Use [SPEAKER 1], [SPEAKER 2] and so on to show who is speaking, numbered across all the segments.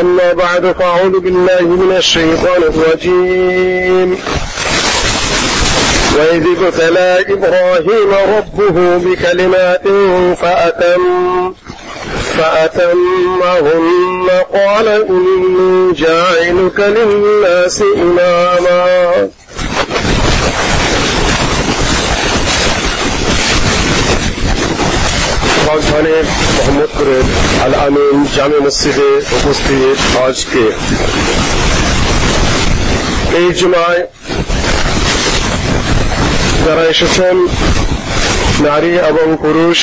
[SPEAKER 1] أما بعد فأعوذ بالله من الشيطان الرجيم. وإذ ابتلى إبراهيم ربه بكلمات فأتم فأتمهن قال إني جاعلك للناس إماما. রাজধানীর মোহাম্মদপুরের আল আমিন জামে মসজিদে উপস্থিত আজকে। এই জুমায় যারা এসেছেন, নারী এবং পুরুষ,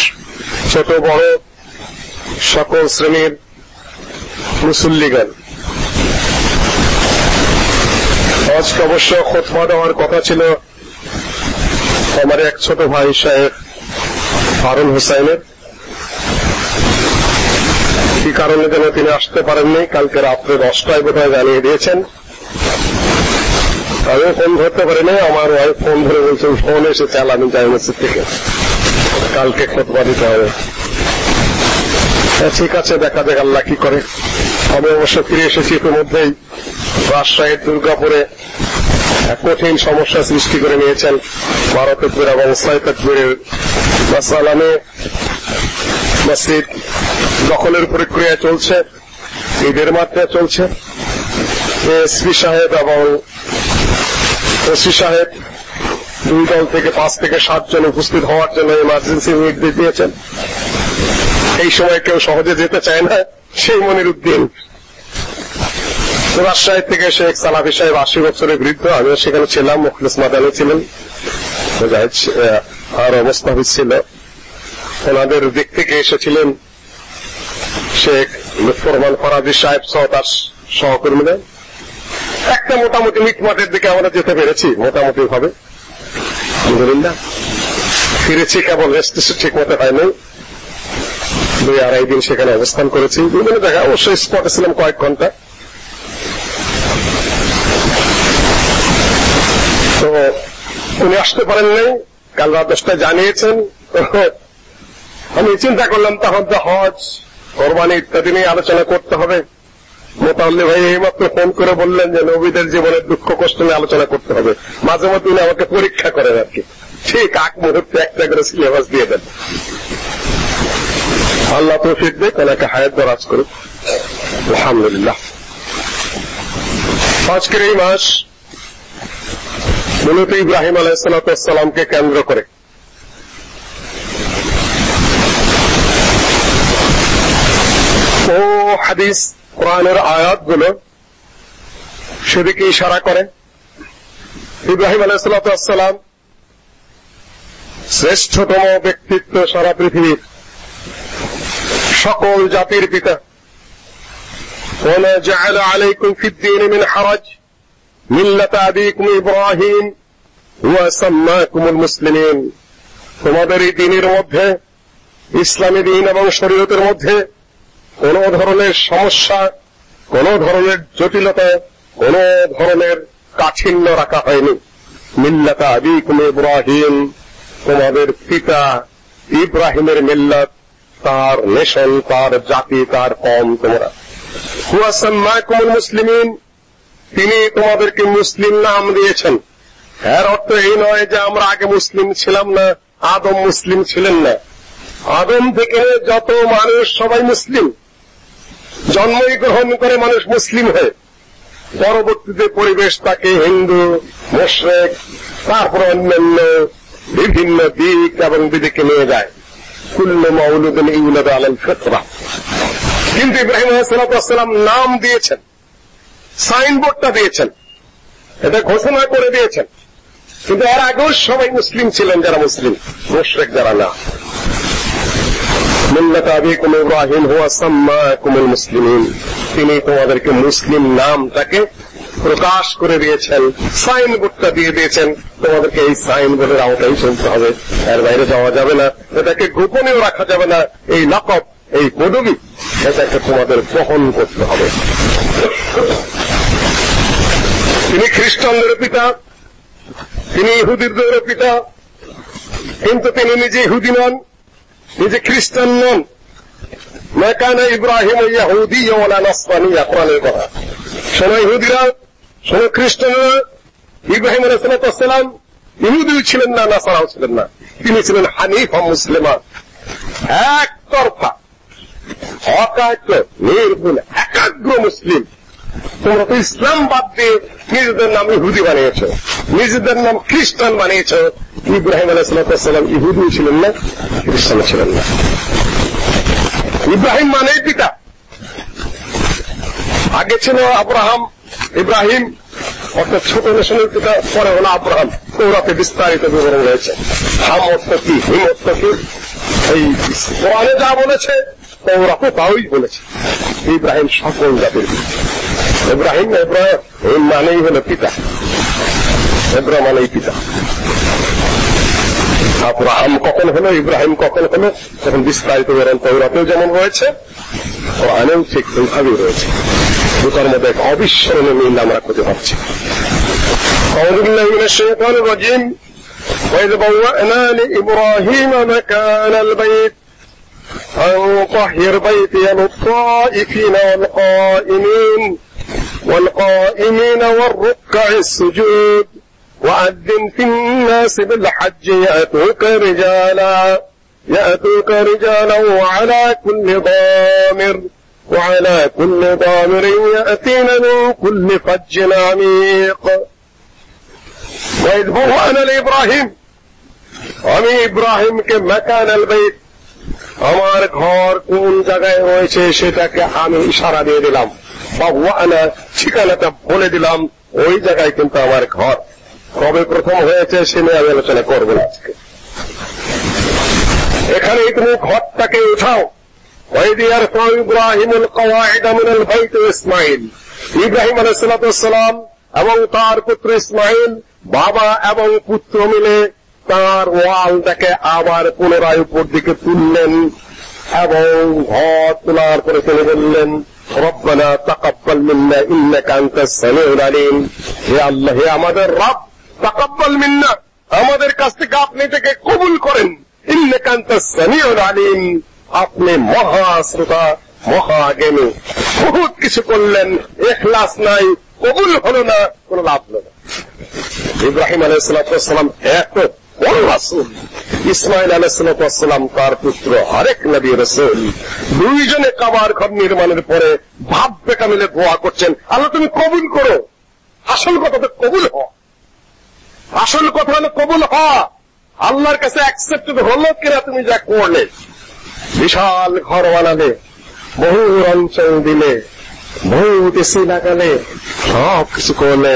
[SPEAKER 1] ছোট, বড়, সকল শ্রেণির মুসল্লিগান আজকে অবশ্য খোঁজমা দেওয়ার কথা ছিল আমার এক ছোট ভাই সাহেব হারুন হুসাইনের। কি কারণে যেন তিনি আসতে পারেননি কালকে রাত্রে দশটায় বোধহয় জানিয়ে দিয়েছেন। আমি ফোন ধরতে পারিনি আমার ওয়াইফ ফোন ধরে বলছেন ফোন এসেছে আলামিন জামি মসজিদ থেকে কালকে খোঁজবা দিতে হবে। ঠিক আছে, দেখা যাক আল্লাহ কি করে। আমি অবশ্য ফিরে এসেছি ইতিমধ্যেই। রাজশাহীর দুর্গাপুরে কঠিন সমস্যা সৃষ্টি করে নিয়েছেন ভারতের এবং তকবিরের। মাসালামে মসজিদ দখলের প্রক্রিয়া চলছে, ঈদের মাত্রা চলছে। এসপি সাহেব এবং ওসি সাহেব দুই দল থেকে পাঁচ থেকে সাতজন উপস্থিত হওয়ার জন্য ইমার্জেন্সি নির্দেশ দিয়েছেন। এই সময় কেউ সহজে যেতে চায় না, সেই মনির উদ্দিন রাজশাহী থেকে শেখ সালাফি সাহেব আশি বছরের বৃদ্ধ, আমিও সেখানে ছিলাম, মুখলিস মাদানি ছিলেন। আর অবস্থা হচ্ছিল ওনাদের দিক থেকে এসেছিলেন শেখ লুৎফরমান ফরাজি সাহেব সহ তার সহকর্মীরা, একটা মোটামুটি মিটমাটের দিকে আমরা যেতে পেরেছি মোটামুটি ভাবে আলহামদুলিল্লাহ। ফিরেছি কেবল রেস্ট ঠিক মতো হয়নি। দুই আড়াই দিন সেখানে অবস্থান করেছি। বিভিন্ন জায়গায় অবশ্যই স্পটে ছিলাম কয়েক ঘণ্টা। তো উনি আসতে পারেন নাই কাল রাত দশটায় জানিয়েছেন। আমি চিন্তা করলাম, তখন তো হজ, কোরবানি ইত্যাদি নিয়ে আলোচনা করতে হবে। মোতাল্লি ভাই এইমাত্র ফোন করে বললেন যে নবীদের জীবনের দুঃখ কষ্ট নিয়ে আলোচনা করতে হবে। মাঝে মধ্যে উনি আমাকে পরীক্ষা করেন আর কি। ঠিক আগ মুহূর্তে একটা করে সিলেবাস দিয়ে দেন। আল্লাহ তৌফিক দেখ ওনাকে হায়াত দরাজ করুক। আলহামদুলিল্লাহ। আজকের এই মাস মূলত ইব্রাহিম আলাইসালামকে কেন্দ্র করে। ও হাদিস কোরআনের আয়াতগুলো সেদিকে ইশারা করে ইব্রাহিম আলাইসালাম শ্রেষ্ঠতম ব্যক্তিত্ব সারা পৃথিবীর সকল জাতির পিতা وما جعل عليكم في الدين من حرج ملة أبيكم إبراهيم وسماكم المسلمين তোমাদের এই দিনের মধ্যে ইসলামী দিন এবং শরীয়তের মধ্যে কোন ধরনের সমস্যা, কোন ধরনের জটিলতা, কোন ধরনের কাঠিন্য রাখা হয়নি। মিল্লাতা আবিকুম ইব্রাহিম, তোমাদের পিতা ইব্রাহিমের মিল্লাত, তার নেশন, তার জাতি, তার কম তোমরা। হুয়াসাম্মাকুমুল মুসলিমিন, তিনি তোমাদেরকে মুসলিম নাম দিয়েছেন। এর অর্থ এই নয় যে আমরা আগে মুসলিম ছিলাম না, আদম মুসলিম ছিলেন না। আদম থেকে যত মানুষ সবাই মুসলিম। জন্মই গ্রহণ করে মানুষ মুসলিম হয়ে পরবর্তীতে পরিবেশ তাকে হিন্দু, মোশরেক, তারপর অন্যান্য বিভিন্ন দিক এবং বিদিকে নিয়ে যায়। কুল্ল মৌলুদিন ইউলাদ আলম ফেতরা। কিন্তু ইব্রাহিম সালাম নাম দিয়েছেন, সাইনবোর্ডটা দিয়েছেন, এটা ঘোষণা করে দিয়েছেন। কিন্তু এর আগেও সবাই মুসলিম ছিলেন যারা মুসলিম, মোশরেক যারা না। মিল্লাত আবিকুম ইব্রাহিম হুয়া সাম্মাকুমুল মুসলিমিন তিনি তোমাদেরকে মুসলিম নামটাকে প্রকাশ করে দিয়েছেন, সাইনবোর্ডটা দিয়ে দিয়েছেন। তোমাদেরকে এই সাইনবোর্ডের আওতায় চলতে হবে। এর বাইরে যাওয়া যাবে না, এটাকে গোপনেও রাখা যাবে না। এই লাকব এই পদবি, এটাকে তোমাদের বহন করতে হবে। তিনি খ্রিস্টানদের পিতা, তিনি ইহুদিদের পিতা, কিন্তু তিনি নিজে ইহুদি নন। নিজে খ্রিস্টান নন মেকানে ইব্রাহিম ইয়াহুদি ওলা নসরানিয়া কোরআনের কথা শোনো ইহুদিরা শোনো খ্রিস্টানরা ইব্রাহিম আলাইসালাম ইহুদি ছিলেন না নাসারাও ছিলেন না তিনি ছিলেন হানিফ মুসলিমা এক একতরফা অকাট্য নির্ভুল একাগ্র মুসলিম তোমরা ইসলাম বাদ দিয়ে নিজেদের নাম ইহুদি বানিয়েছ। নিজেদের নাম খ্রিস্টান বানিয়েছ। ইব্রাহিম আলাইসালাম ইহুদি ছিলেন না, খ্রিস্টান ছিলেন না। ইব্রাহিম মানেই পিতা। আগে ছিল আব্রাহাম, ইব্রাহিম, অর্থাৎ ছোট নেশনের পিতা, পরে হলো আব্রাহাম। ওরাতে বিস্তারিত বিবরণ রয়েছে। হাম অর্থ কি, হিম অর্থ কি? এই কোরআনে যা বলেছে ওরাতে তাই বলেছে। ইব্রাহিম সকল জাতির ইব্রাহিম ইব্রাহিম মানেই হলো পিতা ইব্রাহিম মানেই পিতা আব্রাহাম কখন হলো ইব্রাহিম কখন হলো তখন বিস্তারিত বেরোন তৌরাতেও যেমন রয়েছে কোরআনেও ঠিক ওইভাবেই রয়েছে দুটার মধ্যে এক অবিস্মরণীয় মিল আমরা খুঁজে পাচ্ছি أعوذ بالله من الشيطان الرجيم وإذ بوأنا لإبراهيم مكان البيت أن طهر بيتي للطائفين والقائمين والقائمين والركع السجود وأذن في الناس بالحج يأتوك رجالا يأتوك رجالا وعلى كل ضامر وعلى كل ضامر يأتين من كل فج عميق وإذ بوأنا لإبراهيم আমি ইব্রাহিমকে মেকান আল বাইত আমার ঘর কোন জায়গায় রয়েছে সেটাকে আমি ইশারা দিয়ে দিলাম ফাওয়ানা ঠিকানাটা বলে দিলাম, ওই জায়গায় কিন্তু আমার ঘর। কবে প্রথম হয়েছে সে নিয়ে আমি আলোচনা করব না আজকে। এখানে তুমি ঘরটাকে উঠাও। ওয়াইদিয়ার ফাউ ইব্রাহিমুল কওয়াইদা মিনাল বাইত ইসমাঈল। ইব্রাহিম আলাইহিস সালাম এবং তার পুত্র ইসমাইল বাবা এবং পুত্র মিলে তার ওয়ালটাকে আবার পুনরায় উপর দিকে তুললেন এবং ঘর তোলার পরে ফেলে বললেন রব্বানা তাকাব্বাল মিন্না ইন্নাকা আনতাস সামিউল আলিম। হে আল্লাহ, হে আমাদের রব, তাকাব্বাল মিন্না, আমাদের কাছ থেকে আপনি এটাকে কবুল করেন। ইন্নাকা আনতাস সামিউল আলিম। আপনি মহাশ্রোতা মহাজ্ঞানী বহুত কিছু করলেন এখলাস নাই, কবুল হলো না, কোনো লাভ হলো না। ইব্রাহিম আলাইসালাম এত রাসুল ইসমাইল আলাইসালাম তার পুত্র হরেক নবী রসুল দুইজনে কাবার ঘর নির্মাণের পরে ভাব বেটা মিলে দোয়া করছেন, আল্লাহ তুমি কবুল করো। আসল কথা তো কবুল হ আসল কথা হলো কবুল হ আল্লাহর কাছে অ্যাকসেপ্টেড হলো কিনা তুমি যা করলে। বিশাল ঘর বানালে বহু অঞ্চল দিলে, বহু দেশি লাগালে সব কিছু করলে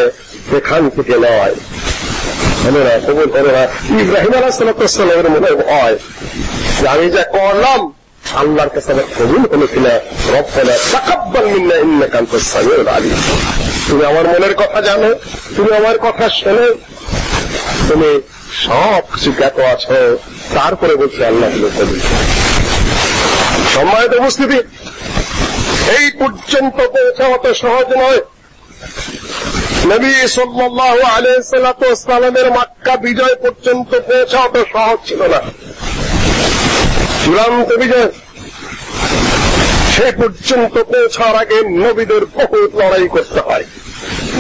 [SPEAKER 1] এখান থেকে নয় কবুল ইব্রাহিম মনে হয় আমি যা করলাম, আল্লাহর কাছে আমার কবুল হলো কিনা রব্বানা তাকাব্বাল তুমি আমার মনের কথা জানো, তুমি আমার কথা শোনো। তুমি সব কিছু জ্ঞাত আছো, তারপরে বলছি আল্লাহ কবুল সম্মানিত উপস্থিতি, এই পর্যন্ত পৌঁছা অত সহজ নয়। নবী সাল্লাহ আলাইসালামের মাক্কা বিজয় পর্যন্ত পৌঁছা অত সহজ ছিল না। চূড়ান্ত বিজয়। সেই পর্যন্ত পৌঁছার আগে নবীদের বহুত লড়াই করতে হয়।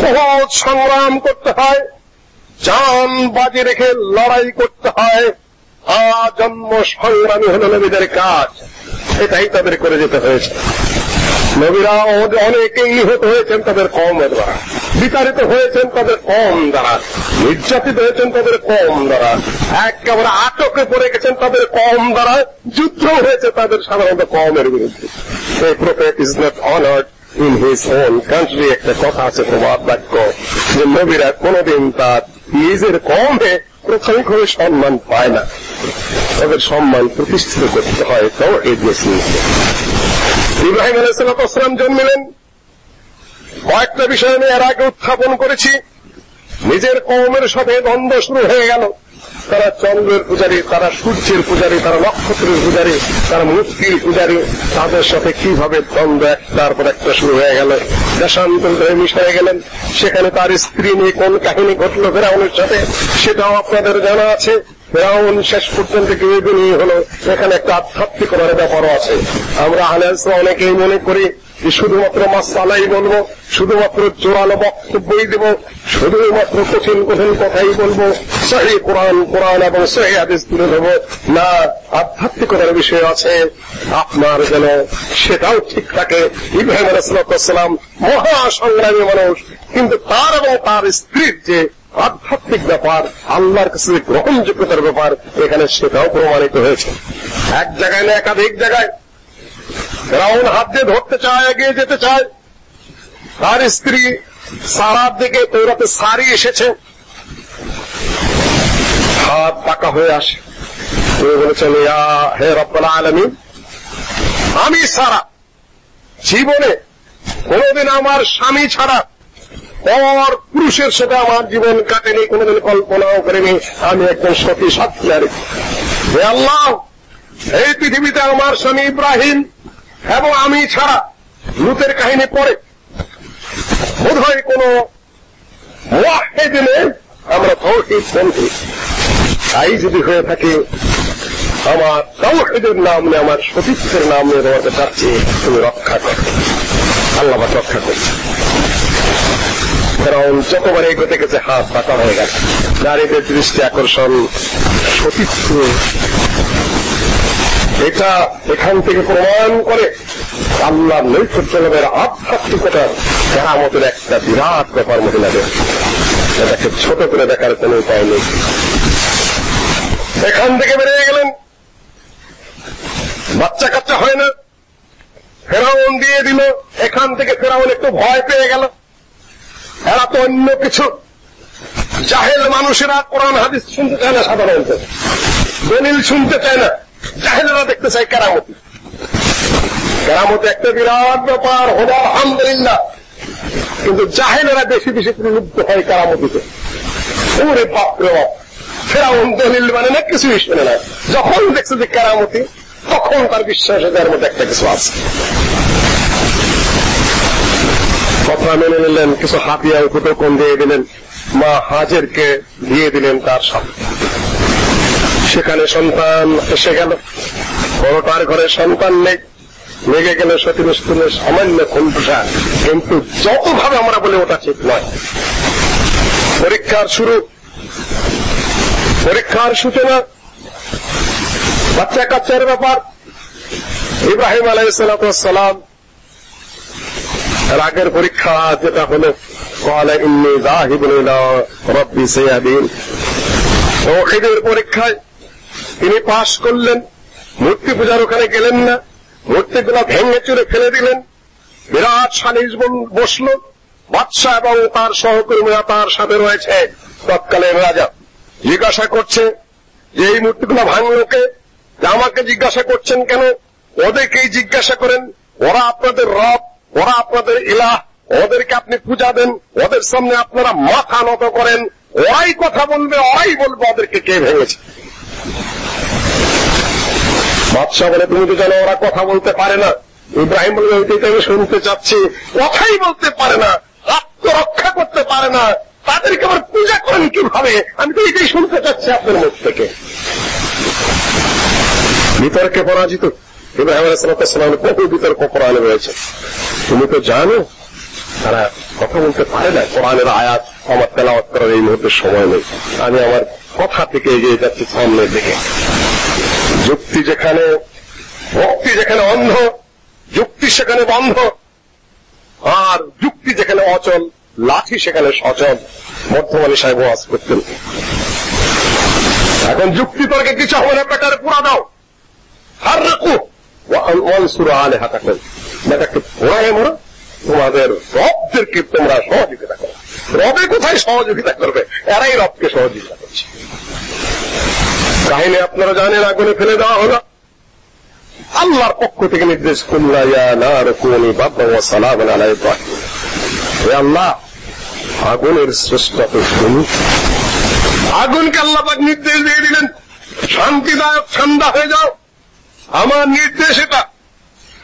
[SPEAKER 1] বহুত সংগ্রাম করতে হয়। জান বাজি রেখে লড়াই করতে হয়। আজন্ম সংগ্রামী হল নবীদের কাজ। এটাই তাদের করে যেতে হয়েছে। নবীরা অনেকেই নিহত হয়েছেন তাদের কমের দ্বারা। বিতাড়িত হয়েছেন তাদের কম দ্বারা। নির্যাতিত হয়েছেন তাদের কম দ্বারা। একেবারে আটকে পড়ে গেছেন তাদের কম দ্বারা। যুদ্ধ হয়েছে তাদের সাধারণত কমের বিরুদ্ধে। এই prophet is not honoured in his own country একটা কথা আছে প্রবাদ বাক্য। যে নবীরা কোনদিন তার নিজের কমে প্রথমিক হয়ে সম্মান পায় না। তাদের সম্মান প্রতিষ্ঠিত করতে হয়। তো এই ইব্রাহিম আলাইসালাম জন্মিলেন। কয়েকটা বিষয় আমি এর আগে উত্থাপন করেছি। নিজের কমের সাথে দ্বন্দ্ব শুরু হয়ে গেল। তারা চন্দ্রের পূজারী, তারা সূর্যের পূজারী, তারা নক্ষত্রের পূজারী, তারা মূর্তির পূজারী। তাদের সাথে কীভাবে দ্বন্দ্ব একটার পর একটা শুরু হয়ে গেল। দেশান্তরে মিশে গেলেন। সেখানে তার স্ত্রী নিয়ে কোন কাহিনী ঘটল ফেরাউনের সাথে, সেটাও আপনাদের জানা আছে। ফেরাউন শেষ পর্যন্ত কি নিয়ে হলো। এখানে একটা আধ্যাত্মিকতার ব্যাপারও আছে। আমরা আহলে অনেকেই মনে করি যে শুধুমাত্র মাসালাই বলব, শুধুমাত্র জোরালো বক্তব্যই দেব, শুধুমাত্র কঠিন কঠিন কথাই বলব। সহি কোরআন কোরআন এবং সহি আদেশ তুলে দেবো না, আধ্যাত্মিকতার বিষয় আছে। আপনার যেন সেটাও ঠিক থাকে। ইব্রাহিম আলাইসালাম মহা সংগ্রামী মানুষ। কিন্তু তার এবং তার স্ত্রীর যে আধ্যাত্মিক ব্যাপার, আল্লাহর কাছে গ্রহণযোগ্যতার ব্যাপার, এখানে সেটাও প্রমাণিত হয়েছে। এক জায়গায় না একাধিক জায়গায় রাউন হাত দিয়ে ধরতে চায়, এগিয়ে যেতে চায়। তার স্ত্রী সারার দিকে তৈরাতে সারি এসেছে। হাত পাকা হয়ে আসে। তুমি বলেছেন হে রব্বাল আলমী আমি সারা জীবনে কোনদিন আমার স্বামী ছাড়া পর পুরুষের সাথে আমার জীবন কাটেনি, কোনদিন কল্পনাও করেনি। আমি একজন সতী সাথী আর আল্লাহ, এই পৃথিবীতে আমার স্বামী ইব্রাহিম এবং আমি ছাড়া লুতের কাহিনী পড়ে বোধ হয় কোন দিনে আমরা তৌহিদ বন্ধু। তাই যদি হয়ে থাকে, আমার তৌহিদের নাম নিয়ে, আমার সতীত্বের নাম নিয়ে তোমাকে চাচ্ছি, তুমি রক্ষা কর। আল্লাহ রক্ষা করছে ফেরাউন যতবার এগোতে গেছে, হাত পাতা হয়ে গেছে। নারীদের দৃষ্টি আকর্ষণ সতীত্ব এটা এখান থেকে প্রমাণ করে আল্লাহ নৈকট্য লাভের আধ্যাত্মিকতার কেরামতের একটা বিরাট ব্যাপার মহিলাদের এটাকে ছোট করে দেখার কোন উপায় নেই। এখান থেকে বেরিয়ে গেলেন। বাচ্চা কাচ্চা হয় না। ফেরাউন দিয়ে দিল। এখান থেকে ফেরাউন একটু ভয় পেয়ে গেল। এরা তো অন্য কিছু। জাহেল মানুষেরা কোরআন, হাদিস শুনতে চায় না সাধারণত। দলিল শুনতে চায় না। জাহেলেরা দেখতে চায় কেরামতি। কেরামতি একটা বিরাট ব্যাপার, হল আলহামদুলিল্লাহ। কিন্তু জাহেলেরা বেশি বেশি প্রলুব্ধ হয় কেরামতিতে। ওরে বাপরে বাপ। ফেরাউন দলিল মানে না, কিছুই শুনে না। যখন দেখছে যে কেরামতি, তখন তার বিশ্বাসের মধ্যে একটা কিছু আছে। কথা মেনে নিলেন, কিছু হাতিয়ার কোন দিয়ে দিলেন, মা হাজেরকে দিয়ে দিলেন তার সাথে সেখানে সন্তান এসে গেল। বড়টার ঘরে সন্তান নেই। লেগে গেল সতী মুসলিমের সামান্য খুনটুসা কিন্তু যতভাবে আমরা বলি ওটা ঠিক নয়। পরীক্ষার শুরু। পরীক্ষার সূচনা। বাচ্চা কাচ্চার ব্যাপার। ইব্রাহিম আলাইসালাম রাগের পরীক্ষা যেটা হলো, কলে ইন্নি জাহিবুল রব্বি পরীক্ষায় তিনি পাশ করলেন, মূর্তি পূজার ওখানে গেলেন না, মূর্তিগুলো ভেঙে চুরে ফেলে দিলেন, বিরাট সালিশ বসল, বাদশাহ এবং তার সহকর্মীরা তার সাথে রয়েছে, তৎকালীন রাজা। জিজ্ঞাসা করছে, যে এই মূর্তিগুলো ভাঙলোকে আমাকে জিজ্ঞাসা করছেন কেন? ওদেরকেই জিজ্ঞাসা করেন, ওরা আপনাদের রব ওরা আপনাদের ইলাহ, ওদেরকে আপনি পূজা দেন, ওদের সামনে আপনারা মাথা নত করেন, ওরাই কথা বলবে, ওরাই বলবে ওদেরকে কে ভেঙেছে। বাদশাহ বলে, তুমি তো জানো, ওরা কথা বলতে পারে না। ইব্রাহিম বলবে ওইটাই তো আমি শুনতে চাচ্ছি। কথাই বলতে পারে না, আত্মরক্ষা করতে পারে না। তাদেরকে আবার পূজা করেন কীভাবে? আমি তো এটাই শুনতে চাচ্ছি আপনার মুখ থেকে। বিতর্কে পরাজিত। ইব্রাহিম আলাইসালাম বহু বিতর্ক কোরআনে রয়েছে। তুমি তো জানো, তারা কথা বলতে পারে না কোরআনের আয়াত, আমার তেলাওয়াত করার এই মুহূর্তে সময় নেই। আমি আমার কথা থেকে এগিয়ে যাচ্ছি সামনের দিকে। যুক্তি যেখানে, ভক্তি যেখানে অন্ধ, যুক্তি সেখানে বন্ধ, আর যুক্তি যেখানে অচল, লাঠি সেখানে সচল, বর্তমানে সাহেব ওয়াজ করতেন। এখন যুক্তি তর্কে কিছু হবে না পেটারে পুরা দাও। হার রাখো ওয়ানসুর আলে হাতাকুন বেটাকে পোড়ায় মরো, তোমাদের রবদেরকে তোমরা সহযোগিতা করো। রবে কোথায় সহযোগিতা করবে? এরাই রবকে সহযোগিতা করছে। কাহিনী আপনারা জানেন, আগুনে ফেলে দেওয়া হলো। আল্লাহর পক্ষ থেকে নির্দেশ হে আল্লাহ, আগুনের স্রষ্টা তো আগুনকে আল্লাহ নির্দেশ দিয়ে দিলেন, শান্তিদায়ক ঠান্ডা হয়ে যাও। আমার নির্দেশ এটা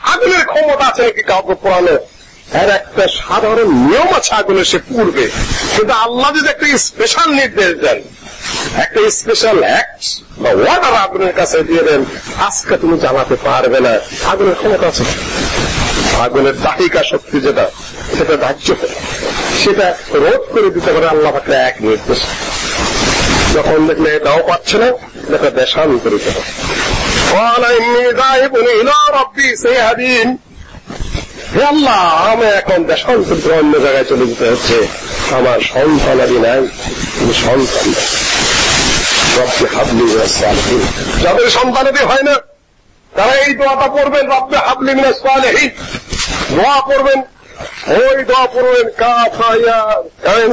[SPEAKER 1] আগুনের ক্ষমতা আছে নাকি কাউকে পোড়ানো এর একটা সাধারণ নিয়ম আছে আগুনে সে পূর্বে। কিন্তু আল্লাহ যদি একটা স্পেশাল নির্দেশ দেন, একটা স্পেশাল অ্যাক্ট বা ওয়ার্ডার আগুনের কাছে দিয়ে দেন, আজকে তুমি জ্বালাতে পারবে না। আগুনের ক্ষমতা আছে। আগুনের দাহিকা শক্তি যেটা, সেটা ধার্য করে। সেটা রোধ করে দিতে পারে আল্লাহ পাকে এক নির্দেশ। যখন দেখলে এটাও পাচ্ছে না, এটা দেশান্তরিত হবে। قال إني ذاهب إلى ربي سيهدين হে আল্লাহ আমি এখন দেশান্তরিত অন্য জায়গায় চলে যেতে হচ্ছে আমার সন্তান আদি নাই তুমি সন্তান রব্বে হাবলি সালহীন যাদের সন্তানাদি হয় না তারা এই দোয়াটা পড়বেন রব্বে হাবলি মিনাস সালেহীন দোয়া পড়বেন ওই দোয়া পড়বেন কাফা ইয়া কাইন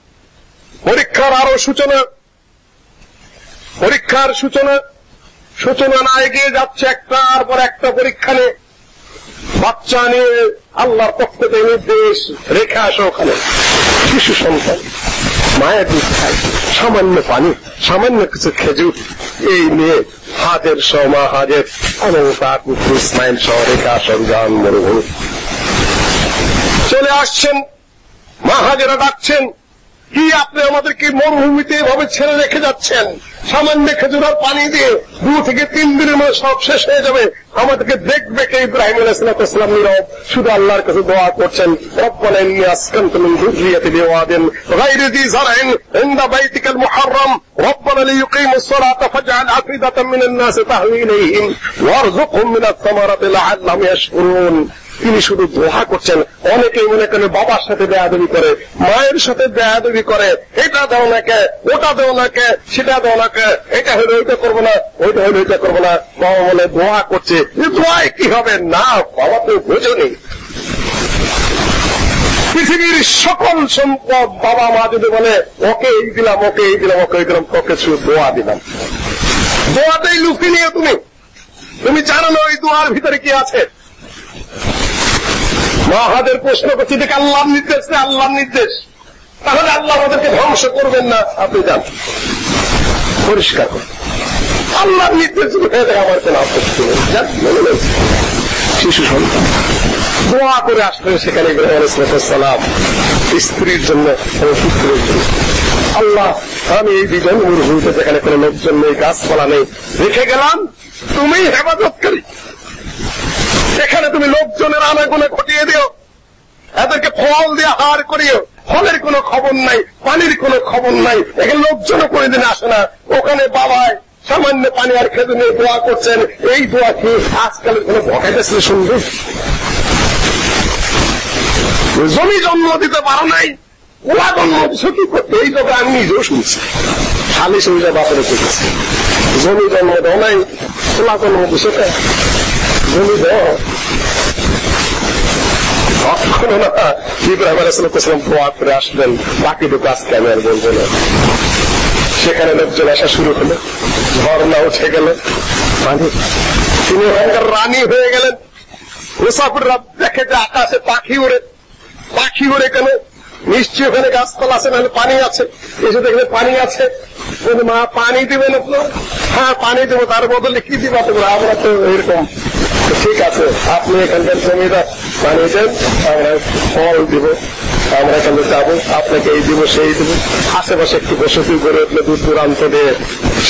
[SPEAKER 1] পরীক্ষার আরও সূচনা। পরীক্ষার সূচনা। সূচনা না এগিয়ে যাচ্ছে একটার পর একটা পরীক্ষা নিয়ে। বাচ্চা নিয়ে আল্লাহর পক্ষ থেকে নির্দেশ, রেখে আসো ওখানে। শিশু সন্তান, মায়ের দুধ খায়, সামান্য পানি, সামান্য কিছু খেজুর। এই নিয়ে হাজের সমা, হাজের এবং তার পুত্র ইসমাইল রেখে আসেন মরুভূমি। চলে আসছেন, মা হাজেরা ডাকছেন। কি আপনি আমাদেরকে মরুভূমিতে এভাবে ছেড়ে রেখে যাচ্ছেন সামান্য খেজুরার পানি দিয়ে দু থেকে তিন দিনের মধ্যে সব শেষ হয়ে যাবে আমাদেরকে দেখবে কে ইব্রাহিম আলাইসালাম নীরব শুধু আল্লাহর কাছে দোয়া করছেন ربنا إني أسكنت من ذريتي بواد غير ذي زرع عند بيتك المحرم ربنا ليقيموا الصلاة فاجعل أفئدة من الناس تهوي إليهم وارزقهم من الثمرات لعلهم يشكرون তিনি শুধু দোহা করছেন। অনেকেই মনে করেন বাবার সাথে বেয়াদবি করে, মায়ের সাথে বেয়াদবি করে, এটা দাও না কে ওটা দাও না কে সেটা দাও না কে এটা হলে ওইটা করব না, ওইটা হলে ওইটা করব না। বাবা বলে দোয়া করছে। দোয়ায় কি হবে? না, বাবা তো বোঝনি। পৃথিবীর সকল সম্পদ বাবা মা যদি বলে, ওকে এই দিলাম, ওকে এই দিলাম, ওকে এই দিলাম, তোকে শুধু দোয়া দিলাম। দোয়াতেই লুকি নিয়ে তুমি। তুমি জানো না ওই দোয়ার ভিতরে কি আছে? মহাদের প্রশ্ন করছি দেখে আল্লাহর নির্দেশ না আল্লাহর নির্দেশ? তাহলে আল্লাহ আমাদেরকে ধ্বংস করবেন না, আপনি যান। পরিষ্কার করুন। আল্লাহর নির্দেশ আমার কোন আপত্তি নেই। শিশু সন্তান, দোয়া করে আসলেন সেখানে ইব্রাহিম স্ত্রীর জন্য পুত্রের জন্য। আল্লাহ, আমি এই বিজন মরুভূমিতে যেখানে কোনো লোকজন নেই, গাছপালা নেই, রেখে গেলাম তুমি হেফাজতকারী। সেখানে তুমি লোকজনের আনাগুনে ঘটিয়ে দিও। এদেরকে ফল দিয়ে হার করিও। ফলের কোনো খবর নাই, পানির কোনো খবর নাই। এখানে লোকজনও কোনোদিন আসে না। ওখানে বাবায় সামান্য পানি আর খেতে নিয়ে দোয়া করছেন। এই দোয়া কি আজকালের কোনো বকাইতেছিল শুনবে? জমি জন্ম দিতে পারো নাই। ওলা জন্ম দিচ্ছ কি করতে? এই কথা আমি নিজেও শুনছি। খালি সুবিধা বাপরে করেছি জমি জন্ম দাও নাই ওলা জন্ম দিচ্ছ কখনো না ইব্রাহিম আলাইসালাম করে আসলেন আজকে আমি আর বলব না সেখানে লোকজন আসা শুরু হলো ঝর্ণা উঠে গেল। তিনি ওখানকার রানী হয়ে গেলেন। দেখে যে আকাশে পাখি উড়ে পাখি উড়ে কেন? নিশ্চয়ই ওখানে গাছপালা আছে, নাহলে পানি আছে। এসে দেখলে পানি আছে। মা, পানি দিবেন আপনার হ্যাঁ পানি দেবো, তার বদলে কি দিবা? তোমরা আমরা তো এরকম ঠিক আছে, আপনি এখানকার জমিদার বানিয়েছেন আমরা ফল দিব, আমরা এখানে যাব, আপনাকে এই দিব, সেই দিব। আশেপাশে একটু বসতি গড়ে উঠলে দূর দূরান্ত দিয়ে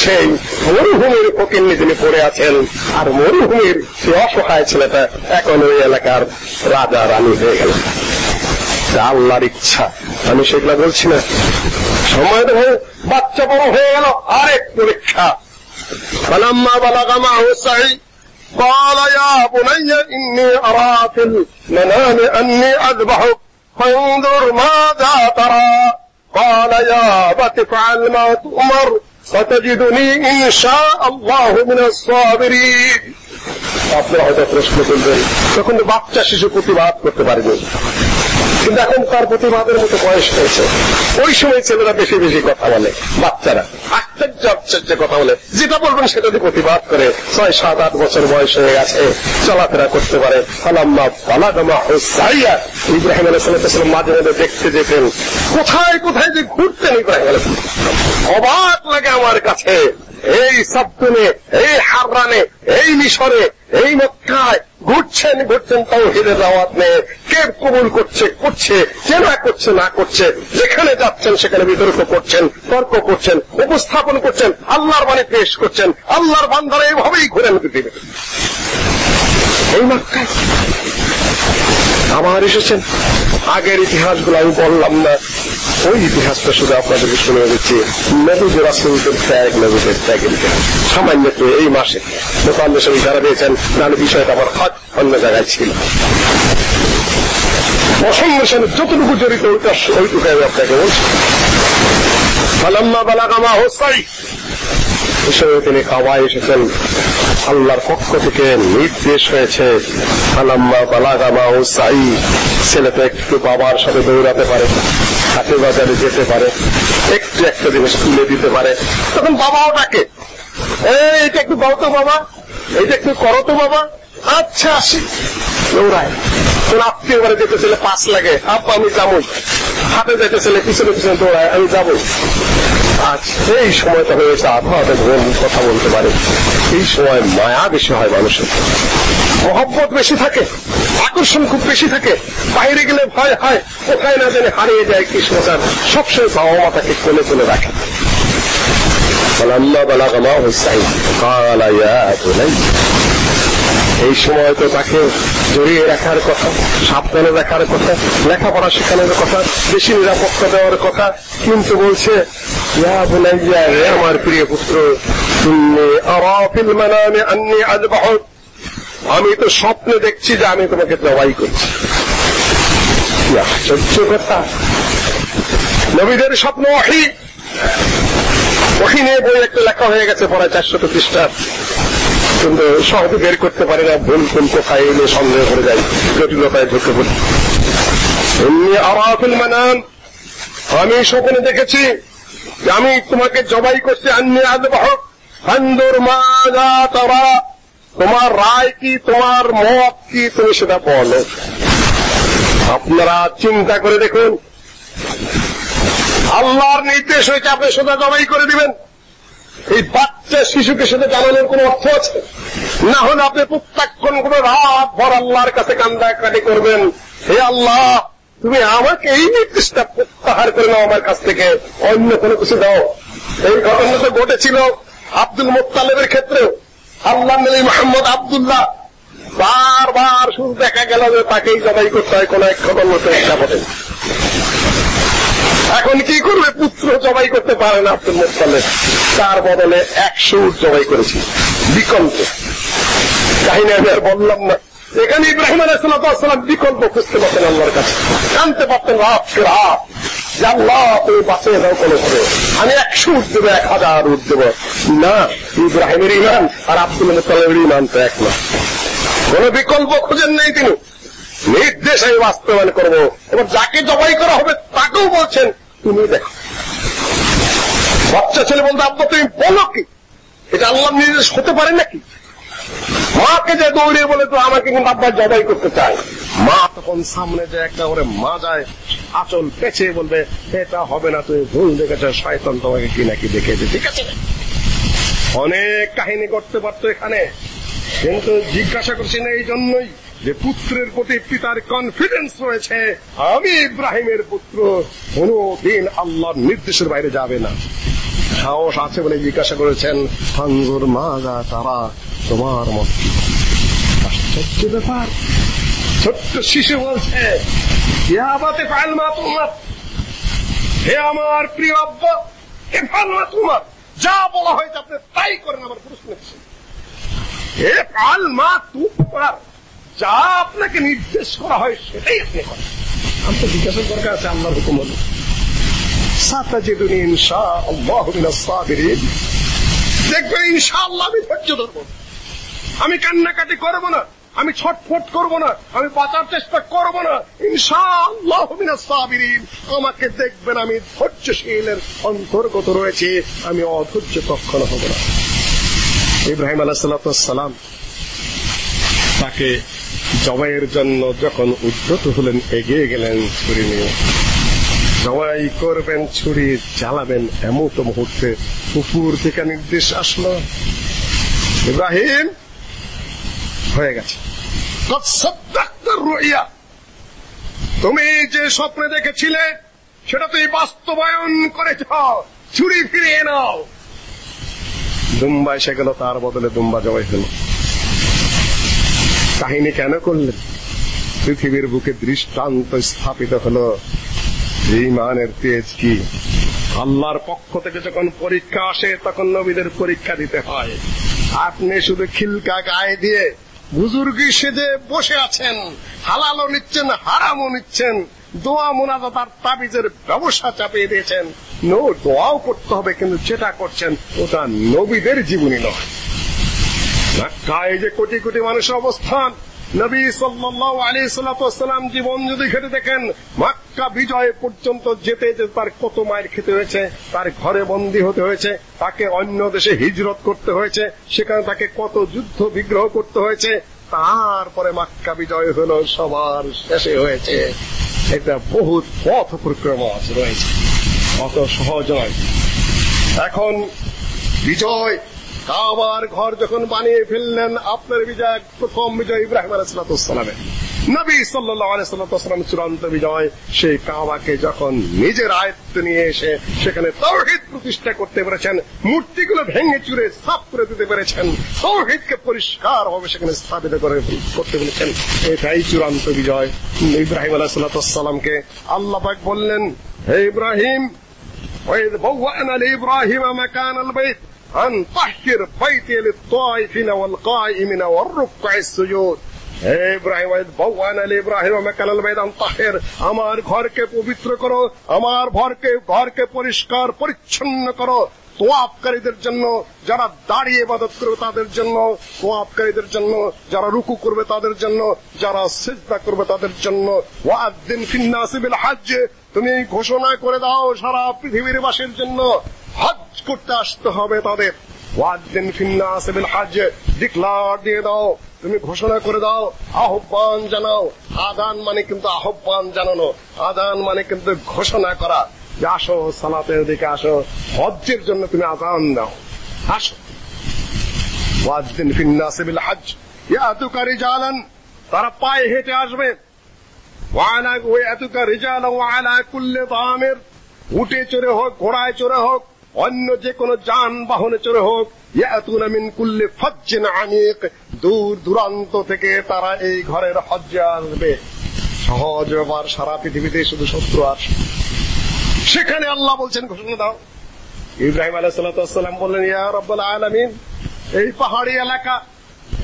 [SPEAKER 1] সেই মরুভূমির ফকিন্নি তিনি পড়ে আছেন, আর মরুভূমির সে অসহায় ছেলেটা, এখন ওই এলাকার রাজা রানী হয়ে গেল। আল্লাহর ইচ্ছা। আমি সেগুলা বলছি না। সময় তো বাচ্চা বড় হয়ে গেল, আরেক পরীক্ষা। ফালাম্মা বালাগামা হোসাই قال يا بني إني أرى في المنام أني أذبحك فانظر ماذا ترى قال يا أبت افعل ما تؤمر ستجدني إن شاء الله من الصابرين আপনারা হয়তো প্রশ্ন করবেন তখন তো বাচ্চা শিশু প্রতিবাদ করতে পারেনি কিন্তু এখন তার প্রতিবাদের মতো বয়স হয়েছে। ওই সময় ছেলেরা বেশি বেশি কথা বলে, বাচ্চারা। আশ্চর্য আশ্চর্য কথা বলে। যেটা বলবেন সেটা দিয়ে প্রতিবাদ করে, ছয়, সাত, আট বছর বয়স হয়ে গেছে, চলাফেরা করতে পারে। ফালাম্মা ফালাদামা হোসাইয়া ইব্রাহিম আলাইসালাম মাঝে মাঝে দেখতে যেতেন। কোথায় কোথায় যে ঘুরতেন ইব্রাহিম আলাইসালাম অবাক লাগে আমার কাছে। এই সাবতুনে, এই হাররানে, এই মিশরে, এই মক্কায় ঘুরছেন ঘুরছেন তাও হেরে দাওয়াত নেই কে কবুল করছে করছে, কে না করছে না করছে, যেখানে যাচ্ছেন সেখানে বিতর্ক করছেন, তর্ক করছেন, উপস্থাপন করছেন, আল্লাহর মানে পেশ করছেন, আল্লাহর বান্দারা এইভাবেই ঘুরেন মক্কায় আবার এসেছেন। আগের ইতিহাসগুলো আমি বললাম না। ওই ইতিহাসটা শুধু আপনাদেরকে শুনে দিচ্ছি। নবীদের রাসুলদের ত্যাগ নবীদের ত্যাগের ইতিহাস সামান্য এই মাসে। দোকান দেশে যারা দিয়েছেন নাহলে বিষয়টা আমার হক অন্য জায়গায় ছিল। প্রসঙ্গের সাথে যতটুকু জড়িত ওইটা ওইটুকু আমি আপনাকে বলছি। ফালাম্মা বালাগামা হোসাই হিসেবে তিনি কাবায় এসেছেন আল্লাহর পক্ষ থেকে নির্দেশ হয়েছে, আলাম্মা বালাগামা ও সাই ছেলে তো একটু বাবার সাথে দৌড়াতে পারে, হাটে বাজারে যেতে পারে, একটু একটা জিনিস তুলে দিতে পারে। তখন বাবাও ডাকে এই, এটা একটু দাও তো বাবা এইটা একটু করো তো বাবা। আচ্ছা আসি। দৌড়ায়। তোর আত্মীয় যেতে ছেলে পাস লাগে আপ আমি যাব। হাটে যেতে ছেলে পিছনে পিছনে দৌড়ায়, আমি যাব। আজ এই সময়টা হয়েছে আবহাওয়াতে ভুল কথা বলতে পারে এই সময় মায়া বেশি হয় মানুষের মহব্বত বেশি থাকে আকর্ষণ খুব বেশি থাকে বাইরে গেলে ভয় হয় কোথায় না জানে হারিয়ে যায় কৃষ্ণচার সবসময় বাবা মা তাকে কোলে কোলে রাখে فلما بلغ معه السعي قال يا بني এই সময় তো তাকে জড়িয়ে রাখার কথা, সাবধানে রাখার কথা, লেখাপড়া শেখানোর কথা, বেশি নিরাপত্তা দেওয়ার কথা, কিন্তু বলছে আমার প্রিয় পুত্র আমি তো স্বপ্নে দেখছি যে আমি তোমাকে জবাই করছি। আশ্চর্য কথা। নবীদের স্বপ্ন অহি ওহি নিয়ে বই একটা লেখা হয়ে গেছে, পড়ায় চারশত পৃষ্ঠা সহজে বের করতে পারে না। ভুল কোন কোথায় এলে সন্দেহ করে যাই জটিলতায় ঢুকে পড়ি এমনি আরাফিল মানান, আমি স্বপ্নে দেখেছি আমি তোমাকে জবাই করছি, আন্নি আদবাহ হান্দুর মাজা তারা, তোমার রায় কি, তোমার মত কি, তুমি সেটা বলো। আপনারা চিন্তা করে দেখুন। আল্লাহর নির্দেশ হয়েছে, আপনি সোজা জবাই করে দিবেন। এই বাচ্চা শিশুকে সাথে জানানোর কোন অর্থ আছে? না হলে আপনি প্রত্যাক্ষণ কোন রাত ভর আল্লাহর কাছে কান্দা কাটি করবেন। হে আল্লাহ, তুমি আমাকে এই নির্দেশটা প্রত্যাহার করে নাও আমার কাছ থেকে। অন্য কোনো কিছু দাও। এই ঘটনা তো ঘটেছিল আব্দুল মোত্তালেবের ক্ষেত্রেও। আল্লাহ নবী মোহাম্মদ আবদুল্লাহ বারবার শুধু দেখা গেল যে তাকেই জবাই করতে হয় কোন এক ঘটনা একটা এখন কি করবে পুত্র জবাই করতে পারে না আব্দুল মোত্তালেব তার বদলে একশো উট জবাই করেছি। বিকল্প। কাহিনী আমি আর বললাম না। এখানে ইব্রাহিম আলাইসালাম বিকল্প খুঁজতে পারতেন আল্লাহর কাছে। জানতে পারতেন রাতকে রাত যে তুমি বাঁচিয়ে দাও কোনো করে আমি একশো উঠ দেবো, এক হাজার উঠ দেবো। না, ইব্রাহিমের ইমান আর আব্দুল মোতালেবের ইমান তো এক না। কোন বিকল্প খুঁজেন নেই তিনি। নির্দেশ আমি বাস্তবায়ন করব। এবার যাকে জবাই করা হবে তাকেও বলছেন, তুমি দেখো। বাচ্চা ছেলে বলতে আব্বা, তুমি বলো কি? এটা আল্লাহ নির্দেশ হতে পারে নাকি? মাকে যে দৌড়িয়ে বলে, তো আমাকে কিন্তু আব্বা জবাই করতে চায়। মা তখন সামনে যে একটা করে মা যায় আচল পেছে বলবে, এটা হবে না, তুমি ভুল দেখেছ, শয়তন তোমাকে কি নাকি দেখেছে, ঠিক আছে? অনেক কাহিনী করতে পারতো এখানে। কিন্তু জিজ্ঞাসা করছি না এই জন্যই যে পুত্রের প্রতি পিতার কনফিডেন্স রয়েছে, আমি ইব্রাহিমের পুত্র, কোনদিন আল্লাহর নির্দেশের বাইরে যাবে না। সাহস আছে বলে জিজ্ঞাসা করেছেন হাঙ্গুর মাজা তারা তোমার মত আশ্চর্য ব্যাপার। ছোট্ট শিশু বলছে হে আমার প্রিয় আব্বা, হে ফাইল মা তোমার? যা বলা হয়েছে আপনি তাই করেন আমার প্রশ্ন হে ফাইল মা তোমার যা আপনাকে নির্দেশ করা হয় সেটাই আপনি করেন। আমি তো জিজ্ঞাসা দরকার আছে আল্লাহর হুকুম হল ইনশা আল্লাহ আমি ধৈর্য ধরব। আমি কান্নাকাটি করব না, আমি ছটফট করব না, আমি বাঁচার চেষ্টা করব না। আমাকে দেখবেন আমি ধৈর্যশীলের অন্তর্গত রয়েছে, আমি অধৈর্য কখনো হব না। ইব্রাহিম আলাইহিস সালাম তাকে জবাইয়ের জন্য যখন উদ্যত হলেন, এগিয়ে গেলেন ছুরি নিয়ে। জবাই করবেন, ছুরি চালাবেন এমত মুহূর্তে উপর থেকে নির্দেশ আসলো, ইব্রাহিম, হয়ে গেছে। তুমি যে স্বপ্নে দেখেছিলে, সেটা তুই বাস্তবায়ন করেছ। ছুরি ফিরিয়ে নাও। দুম্বা এসে গেল, তার বদলে দুম্বা জবাই হলো। কাহিনী কেন করলেন? পৃথিবীর বুকে দৃষ্টান্ত স্থাপিত হলো। ইমানের তেজ কি? আল্লাহর পক্ষ থেকে যখন পরীক্ষা আসে, তখন নবীদের পরীক্ষা দিতে হয়। আপনি শুধু খিলকা গায়ে দিয়ে বুজুর্গি সেজে বসে আছেন, হালালও নিচ্ছেন, হারামও নিচ্ছেন, দোয়া মোনাজাত আর তাবিজের ব্যবসা চাপিয়ে দিয়েছেন। নো, দোয়াও করতে হবে, কিন্তু যেটা করছেন, ওটা নবীদের জীবনী নয়। মক্কায় যে কোটি কোটি মানুষের অবস্থান। নবী সাল্লাল্লাহু আলাইহি সাল্লাম জীবন যদি ঘেটে দেখেন, মক্কা বিজয় পর্যন্ত যেতে যেতে তার কত মায়ের খেতে হয়েছে, তার ঘরে বন্দী হতে হয়েছে, তাকে অন্য দেশে হিজরত করতে হয়েছে, সেখানে তাকে কত যুদ্ধ বিগ্রহ করতে হয়েছে, তারপরে মক্কা বিজয় হলো, সবার শেষে হয়েছে। এটা বহুত পথ পরিক্রমা রয়েছে। অত সহজ নয়। এখন বিজয় কাবার ঘর যখন বানিয়ে ফেললেন, আপনার বিজয় প্রথম বিজয় ইব্রাহিম আলাইহিসসালামের নবী সাল্লাল্লাহু আলাইহি সাল্লাম চূড়ান্ত বিজয়, সেই কাবাকে যখন নিজের আয়ত্তে নিয়ে এসে সেখানে তাওহীদ প্রতিষ্ঠা করতে পেরেছেন, মূর্তিগুলো ভেঙে চুরে সাফ করে দিতে পেরেছেন তাওহীদকে পরিষ্কার হবে সেখানে স্থাপিত করে করতে পেরেছেন, এটাই চূড়ান্ত বিজয় ইব্রাহিম আলাইহিস সাল্লামকে আল্লাহ পাক বললেন, হে ইব্রাহিম, ওয়াইদ বাওয়ানা ইব্রাহিম মাকান أن طهر بيتي للطائفين والقائمين والركع السجود হে ইব্রাহিম বৌয়ানা ইব্রাহিম মেকালাল বেদান তাহের আমার ঘরকে পবিত্র করো আমার ঘরকে ঘরকে পরিষ্কার পরিচ্ছন্ন করো তোয়াবকারীদের জন্য যারা দাঁড়িয়ে ইবাদত করবে তাদের জন্য তোয়াবকারীদের জন্য যারা রুকু করবে তাদের জন্য যারা সিজদা করবে তাদের জন্য ওয়াদ্দিন ফিন্নাসি বিল হজ তুমি ঘোষণা করে দাও সারা পৃথিবীর বাসীর জন্য হজ করতে আসতে হবে তাদের। ওয়াদ্দিন ফিন্নাস বিল হজ দিয়ে দাও, তুমি ঘোষণা করে দাও, আহ্বান জানাও। আদান মানে কিন্তু আহ্বান জানানো, আদান মানে কিন্তু ঘোষণা করা। যে আসো, সালাতের দিকে আসো, হজ্জের জন্য তুমি আদান দাও। আসো। ওয়াদ্দিন ফিন্নাস বিল হজ ইয়াতুকা রিজালান, তারা পায়ে হেঁটে আসবে। ওয়ালা ওয়াতুকা রিজালান ওয়ালা কুল্লি দামির উটে চড়ে হোক, ঘোড়ায় চড়ে হোক অন্য যে কোনো যানবাহনে চড়ে হোক, ইয়াতুনা মিন কুল্লি ফজ্জিন দূর দূরান্ত থেকে তারা এই ঘরের হজ্জে আসবে। সহজ ব্যাপার সারা পৃথিবীতে শুধু শত্রু আসে সেখানে আল্লাহ বলছেন, ঘোষণা দাও। ইব্রাহিম আলাইসালাম বললেন, ইয়া রব্বুল আলামিন, এই পাহাড়ি এলাকা,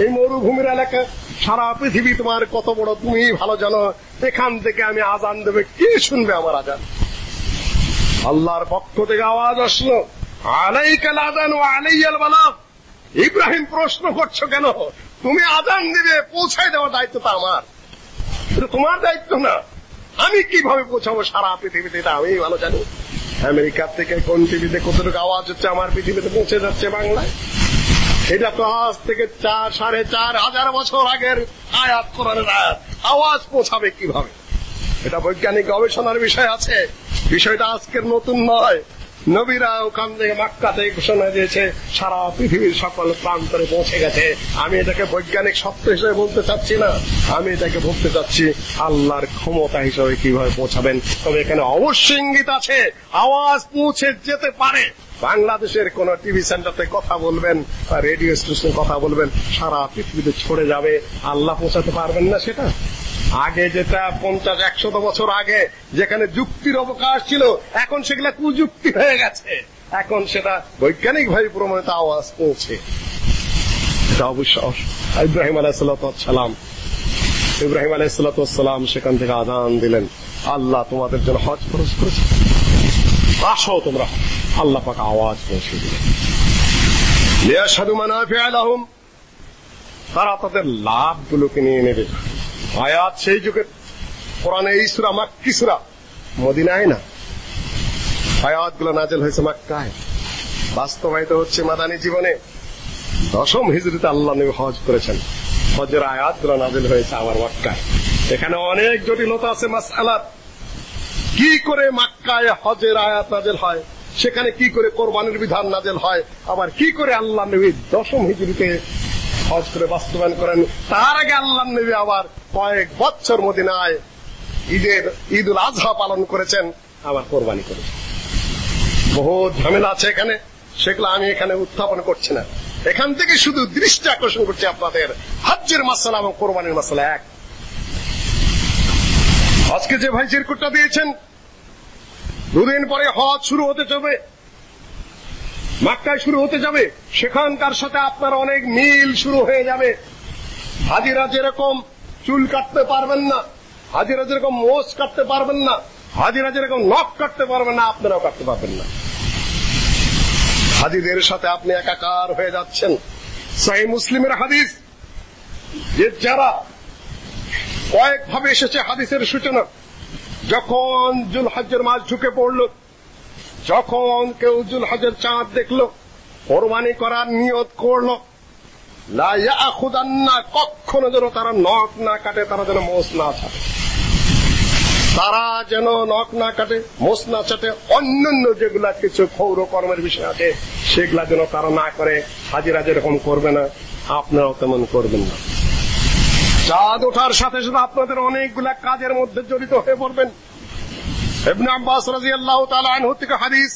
[SPEAKER 1] এই মরুভূমির এলাকা, সারা পৃথিবী তোমার কত বড় তুমি ভালো জানো, এখান থেকে আমি আজান দেবে। কে শুনবে আমার আজান? আল্লাহর পক্ষ থেকে আওয়াজ আসলো। আলাইকাল আজান ও আলাইয়াল বালাগ ইব্রাহিম প্রশ্ন করছ কেন? তুমি আজান দিবে, পৌঁছায় দেওয়ার দায়িত্ব তো আমার। তোমার দায়িত্ব না, আমি কীভাবে পৌঁছাবো সারা পৃথিবীতে এটা আমি ভালো জানি। আমেরিকার থেকে কোন টিভিতে কতটুকু আওয়াজ হচ্ছে, আমার পৃথিবীতে পৌঁছে যাচ্ছে বাংলায়। এটা তো আজ থেকে চার, সাড়ে চার হাজার বছর আগের আয়াত, কোরআনের আয়াত। আওয়াজ পৌঁছাবে কীভাবে? এটা বৈজ্ঞানিক গবেষণার বিষয় আছে। বিষয়টা আজকের নতুন নয়। নবীরা ওখান থেকে মাক্কা থেকে ঘোষণা দিয়েছে, সারা পৃথিবীর সকল প্রান্তরে পৌঁছে গেছে। আমি এটাকে বৈজ্ঞানিক সত্য হিসেবে বলতে চাচ্ছি না। আমি এটাকে বলতে চাচ্ছি, আল্লাহর ক্ষমতা হিসেবে কীভাবে পৌঁছাবেন? তবে এখানে অবশ্যই ইঙ্গিত আছে, আওয়াজ পৌঁছে যেতে পারে। বাংলাদেশের কোন টিভি সেন্টারতে কথা বলবেন বা রেডিও স্টেশনে কথা বলবেন, সারা পৃথিবীতে ছড়ে যাবে। আল্লাহ পৌঁছাতে পারবেন না সেটা? আগে যেটা পঞ্চাশ, একশত বছর আগে যেখানে যুক্তির অবকাশ ছিল, এখন সেগুলা কুযুক্তি হয়ে গেছে। এখন সেটা বৈজ্ঞানিক ভাবে প্রমাণিত আওয়াজ পৌঁছে। এটা অবশ্য ইব্রাহিম আলাইসালাম ইব্রাহিম আলাইসালাম সেখান থেকে আজান দিলেন। আল্লাহ তোমাদের জন্য হজ খরচ করেছে। আসো তোমরা। আল্লাহ পাক আওয়াজ পৌঁছে দিলেন। তারা তাদের লাভগুলোকে নিয়ে নেবে। আয়াত সেই যুগে কোরআনে এই সূরা মাক্কি সূরা, মদিনায় না? আয়াতগুলো নাজেল হয়েছে মক্কায়। বাস্তবায়িত হচ্ছে মাদানী জীবনে। দশম হিজরিতে আল্লাহ নবী হজ করেছেন। হজের আয়াতগুলো নাজেল হয়েছে আমার মক্কায়। এখানে অনেক জটিলতা আছে, মাসআলাত। কি করে মাক্কায় হজের আয়াত নাজেল হয়? সেখানে কি করে কোরবানির বিধান নাজেল হয়? আবার কি করে আল্লাহ নবী দশম হিজরিতে হজ করে বাস্তবায়ন করেন? তার আগে আল্লাহ নবী আবার কয়েক বছর মদিনায় ঈদের ঈদ উল আজহা পালন করেছেন, আবার কোরবানি করেছেন। বহু ঝামেলা আছে এখানে, সেগুলো আমি এখানে উত্থাপন করছি না। এখান থেকে শুধু দৃষ্টি আকর্ষণ করছি আপনাদের। হজ্জের মাসালা এবং কোরবানির মাসালা এক। আজকে যে ভাই চিরকুটটা দিয়েছেন, দুদিন পরে হজ শুরু হতে যাবে মাক্কায় শুরু হতে যাবে। সেখানকার সাথে আপনার অনেক মিল শুরু হয়ে যাবে। হাজিরা যেরকম চুল কাটতে পারবেন না। হাজিরা যেরকম মোষ কাটতে পারবেন না, হাজিরা যেরকম নখ কাটতে পারবেন না, আপনারাও কাটতে পারবেন না। হাজিদের সাথে আপনি একাকার হয়ে যাচ্ছেন। সাহি মুসলিমের হাদিস, যে যারা কয়েকভাবে এসেছে হাদিসের সূচনা, যখন জুল হজ্জের মাস ঢুকে পড়ল, যখন কেউ জুল হজের চাঁদ দেখল, কোরবানি করার নিয়ত করল লা ইয়াখুদান্না কখনো যেন তারা নখ না কাটে, তারা যেন মোস না ছাটে। তারা যেন নখ না কাটে মোস না ছাটে, অন্যান্য যেগুলা কিছু ক্ষৌর কর্মের বিষয় আছে, সেগুলা যেন তারা না করে, হাজিরা যেরকম করবে না, আপনারাও তেমন করবেন না। চাঁদ ওঠার সাথে সাথে আপনাদের অনেকগুলা কাজের মধ্যে জড়িত হয়ে পড়বেন। ইবনে আব্বাস রাদিয়াল্লাহু তাআলা আনহু থেকে হাদিস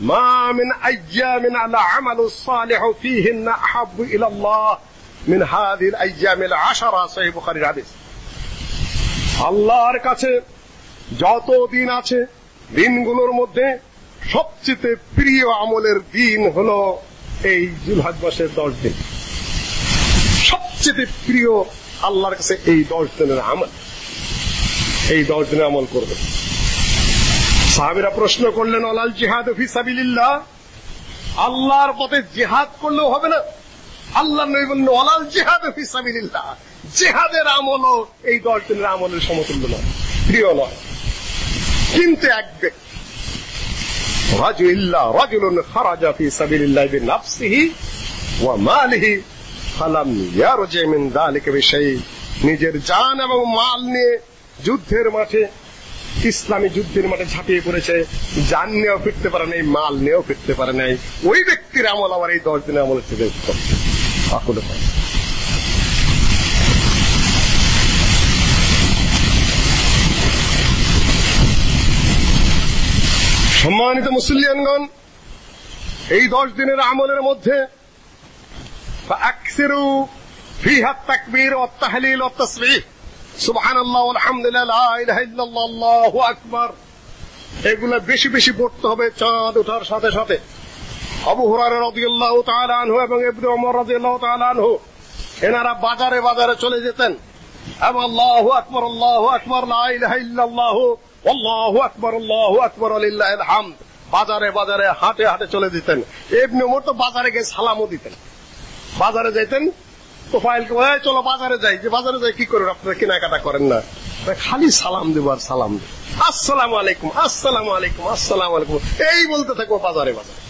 [SPEAKER 1] ما من أيام على عمل الصالح فيهن أحب إلى الله من هذه الأيام العشرة صحيح بخاري الحديث আল্লাহর কাছে যত দিন আছে দিনগুলোর মধ্যে সবচেয়ে প্রিয় আমলের দিন হলো এই জুলহাজ মাসের দশ দিন সবচেয়ে প্রিয় আল্লাহর কাছে এই দশ দিনের আমল এই দশ দিনে আমল করবে সাহাবিরা প্রশ্ন করলেন, অলাল জিহাদ ফি সাবিলিল্লাহ? আল্লাহর পথে জিহাদ করলেও হবে না। আল্লাহ নবী বললেন, অলাল জিহাদ ফি সাবিলিল্লাহ। জিহাদের আমলও এই দশ দিনের আমলের সমতুল্য নয়, প্রিয় নয়। কিন্তু এক ব্যক্তি রাজুল্লাহ রাজুলুন খারাজা ফি সাবিলিল্লাহ বিনাফসিহি ওয়া মালিহি ফালাম ইয়ারজি মিন যালিকা বিশাই নিজের জান এবং মাল নিয়ে যুদ্ধের মাঠে ইসলামী যুদ্ধের মাঠে ঝাঁপিয়ে পড়েছে। যান নিয়েও ফিরতে পারে নাই, মাল নিয়েও ফিরতে পারে নাই। ওই ব্যক্তির আমল আমার এই দশ দিনের আমলের থেকে উত্তম। সম্মানিত মুসলিয়ানগণ এই দশ দিনের আমলের মধ্যে আকসিরু ফিহা তাকবীর ও তাহলিল সুবহান আল্লাহ আলহামদুলিল্লাহ ইলাহা ইল্লাল্লাহ, আল্লাহু আকবার। এগুলা বেশি বেশি পড়তে হবে চাঁদ ওঠার সাথে সাথে। আবু হুরায়রা রাদিয়াল্লাহু তাআলা আনহু এবং ইবনে ওমর রাদিয়াল্লাহু তাআলা আনহু, এনারা বাজারে বাজারে চলে যেতেন। এবং আল্লাহু আকবার আল্লাহু আকবার, লা ইলাহা ইল্লাল্লাহ, আল্লাহু আকবার আল্লাহু আকবার লিল্লাহিল হামদ। বাজারে বাজারে হাটে হাটে চলে যেতেন। ইবনে ওমর তো বাজারে গিয়ে সালামও দিতেন। বাজারে যাইতেন তো ফাইলকে ওই চলো বাজারে যাই। যে বাজারে যাই, কি করেন? আপনারা কেনাকাটা করেন না। খালি সালাম দেবো আর সালাম দেবো। আসসালামু আলাইকুম আসসালামু আলাইকুম আসসালামু আলাইকুম। এই বলতে থাকব বাজারে বাজারে।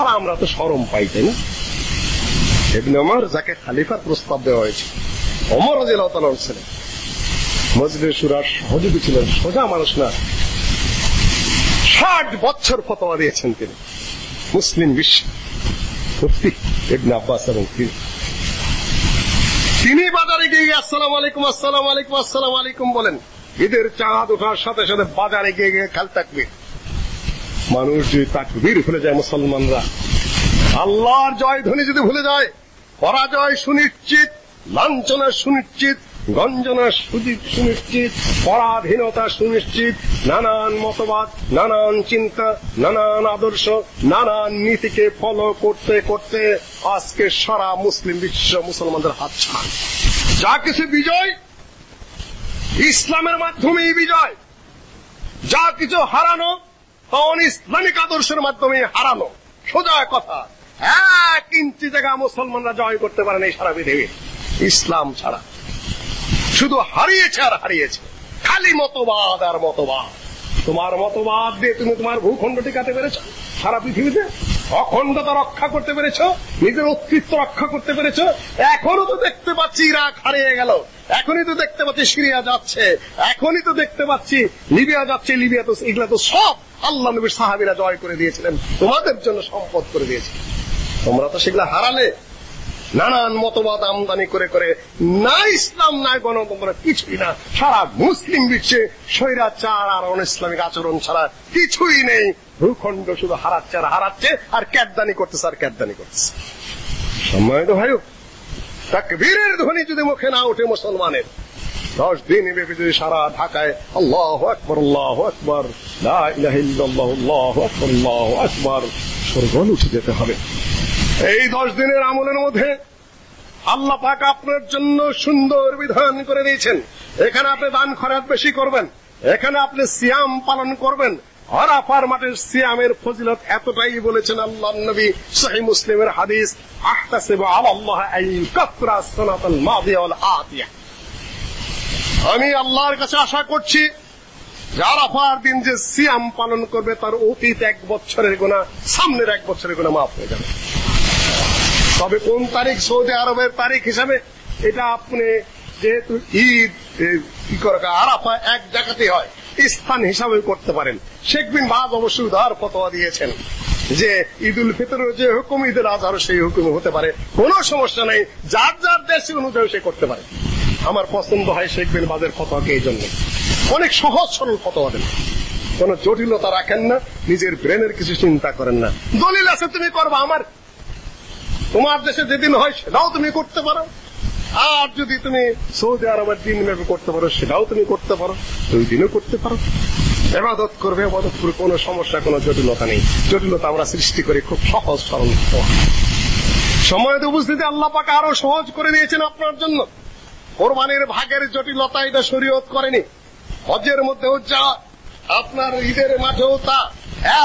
[SPEAKER 1] আর আমরা তো সরম পাই, তাই না? ইবনে ওমর যাকে খালিফার প্রস্তাব দেওয়া হয়েছে, ওমর রাদিয়াল্লাহু তাআলা ছিলেন। মসজিদের সুরার সহযোগী ছিলেন, সোজা মানুষ না। ষাট বছর ফতোয়া দিয়েছেন তিনি। মুসলিম বিশ্ব। মুফতি ইবনে আব্বাস এবং তিনি। তিনি বাজারে গিয়ে আসসালাম আসসালামু আলাইকুম, আসসালাম আলাইকুম আসসালাম আলাইকুম বলেন। ঈদের চাঁদ ওঠার সাথে সাথে বাজারে গিয়ে গিয়ে খেল থাকবে মানুষ যদি তাকবীর ভুলে যায় মুসলমানরা, আল্লাহর জয় ধ্বনি যদি ভুলে যায়, পরাজয় সুনিশ্চিত, লাঞ্ছনা সুনিশ্চিত গঞ্জনা সুনিশ্চিত, পরাধীনতা সুনিশ্চিত, নানান মতবাদ, নানান চিন্তা, নানান আদর্শ, নানান নীতিকে ফলো করতে করতে আজকে সারা মুসলিম বিশ্ব মুসলমানদের হাত ছাড় যা কিছু বিজয়, ইসলামের মাধ্যমেই বিজয়। যা কিছু হারানো, তা ইসলামিক আদর্শের মাধ্যমে হারানো। সোজা কথা, এক ইঞ্চি জায়গা মুসলমানরা জয় করতে পারে না এই সারা পৃথিবী ইসলাম ছাড়া। শুধু হারিয়েছে আর হারিয়েছে। খালি মতবাদ আর মতবাদ। তোমার মতবাদ দিয়ে তুমি তোমার ভূখণ্ড টিকাতে পেরেছ? সারা পৃথিবীতে? অখণ্ডতা রক্ষা করতে পেরেছ? নিজের অস্তিত্ব রক্ষা করতে পেরেছ? এখনও তো দেখতে পাচ্ছি ইরাক হারিয়ে গেল। এখনই তো দেখতে পাচ্ছি সিরিয়া যাচ্ছে। এখনই তো দেখতে পাচ্ছি লিবিয়া যাচ্ছে। লিবিয়া তো, এগুলা তো সব আল্লাহ নবীর সাহাবিরা জয় করে দিয়েছিলেন। তোমাদের জন্য সম্পদ করে দিয়েছিলেন। তোমরা তো সেগুলা হারালে। নানান মতবাদ আমদানি করে করে, না ইসলাম, না গণতন্ত্র, কিছুই না। সারা মুসলিম বিশ্বে স্বৈরাচার আর অন ইসলামিক আচরণ ছাড়া কিছুই নেই। ভূখণ্ড শুধু হারাচ্ছে আর হারাচ্ছে, আর ক্যাদদানি করতেছে আর ক্যাদদানি করতেছে। সম্মানিত ভাই তাকবীরের ধ্বনি যদি মুখে না ওঠে মুসলমানের, দশ দিন ব্যাপী যদি সারা ঢাকায় আল্লাহ আকবর আল্লাহ আকবর, লা ইলাহা ইল্লাল্লাহ, আল্লাহু আকবর আল্লাহু আকবর স্বর্গল উঠে যেতে হবে। এই দশ দিনের আমলের মধ্যে আল্লাহ পাক আপনার জন্য সুন্দর বিধান করে দিয়েছেন। এখানে আপনি দান খরাত বেশি করবেন। এখানে আপনি সিয়াম পালন করবেন। আরাফার মাঠের সিয়ামের ফজিলত এতটাই বলেছেন আল্লাহ নবী সহি মুসলিমের হাদিস, আহতাসিবু আলাল্লাহ আই সানাতাল মাদিয়া ওয়াল আতিয়া। আমি আল্লাহর কাছে আশা করছি আরাফার দিন যে সিয়াম পালন করবে, তার অতীত এক বছরের গুণা সামনের এক বছরের গুণা মাফ হয়ে যাবে। তবে কোন তারিখ সৌদি আরবের তারিখ হিসাবে এটা আপনি যেহেতু ঈদ কি করে আরাফা এক জায়গাতে হয়, স্থান হিসাবে করতে পারেন। শেখ বিন বাজ অবশ্যই উদার ফতোয়া দিয়েছেন যে ঈদুল ফিতরের যে হুকুম ঈদুল আজহারও সেই হুকুম হতে পারে। কোনো সমস্যা নেই, যার যার দেশ অনুযায়ী সে করতে পারে। আমার পছন্দ হয় শেখ বিন বাজের ফতোয়াকে এই জন্য। অনেক সহজ সরল ফতোয়া দেন। কোন জটিলতা রাখেন না, নিজের ব্রেনের কিছু চিন্তা করেন না। দলিল আছে, তুমি করবা, আমার তোমার দেশে যেদিন হয় সেটাও তুমি করতে পারো। আর যদি তুমি সৌদি আরবের দিন ভেবে করতে পারো, সেটাও তুমি করতে পারো। দুই দিনও করতে পারো। এবাদত করবে, এবাদত করে কোনো সমস্যা, কোনো জটিলতা নেই। জটিলতা আমরা সৃষ্টি করি খুব সহজ, সরল সময় উপস্থিতি আল্লাহ পাক আরও সহজ করে দিয়েছেন আপনার জন্য। কোরবানির ভাগের জটিলতা এটা শরীয়ত করেনি। হজের মধ্যেও যা, আপনার ঈদের মাঠেও তা।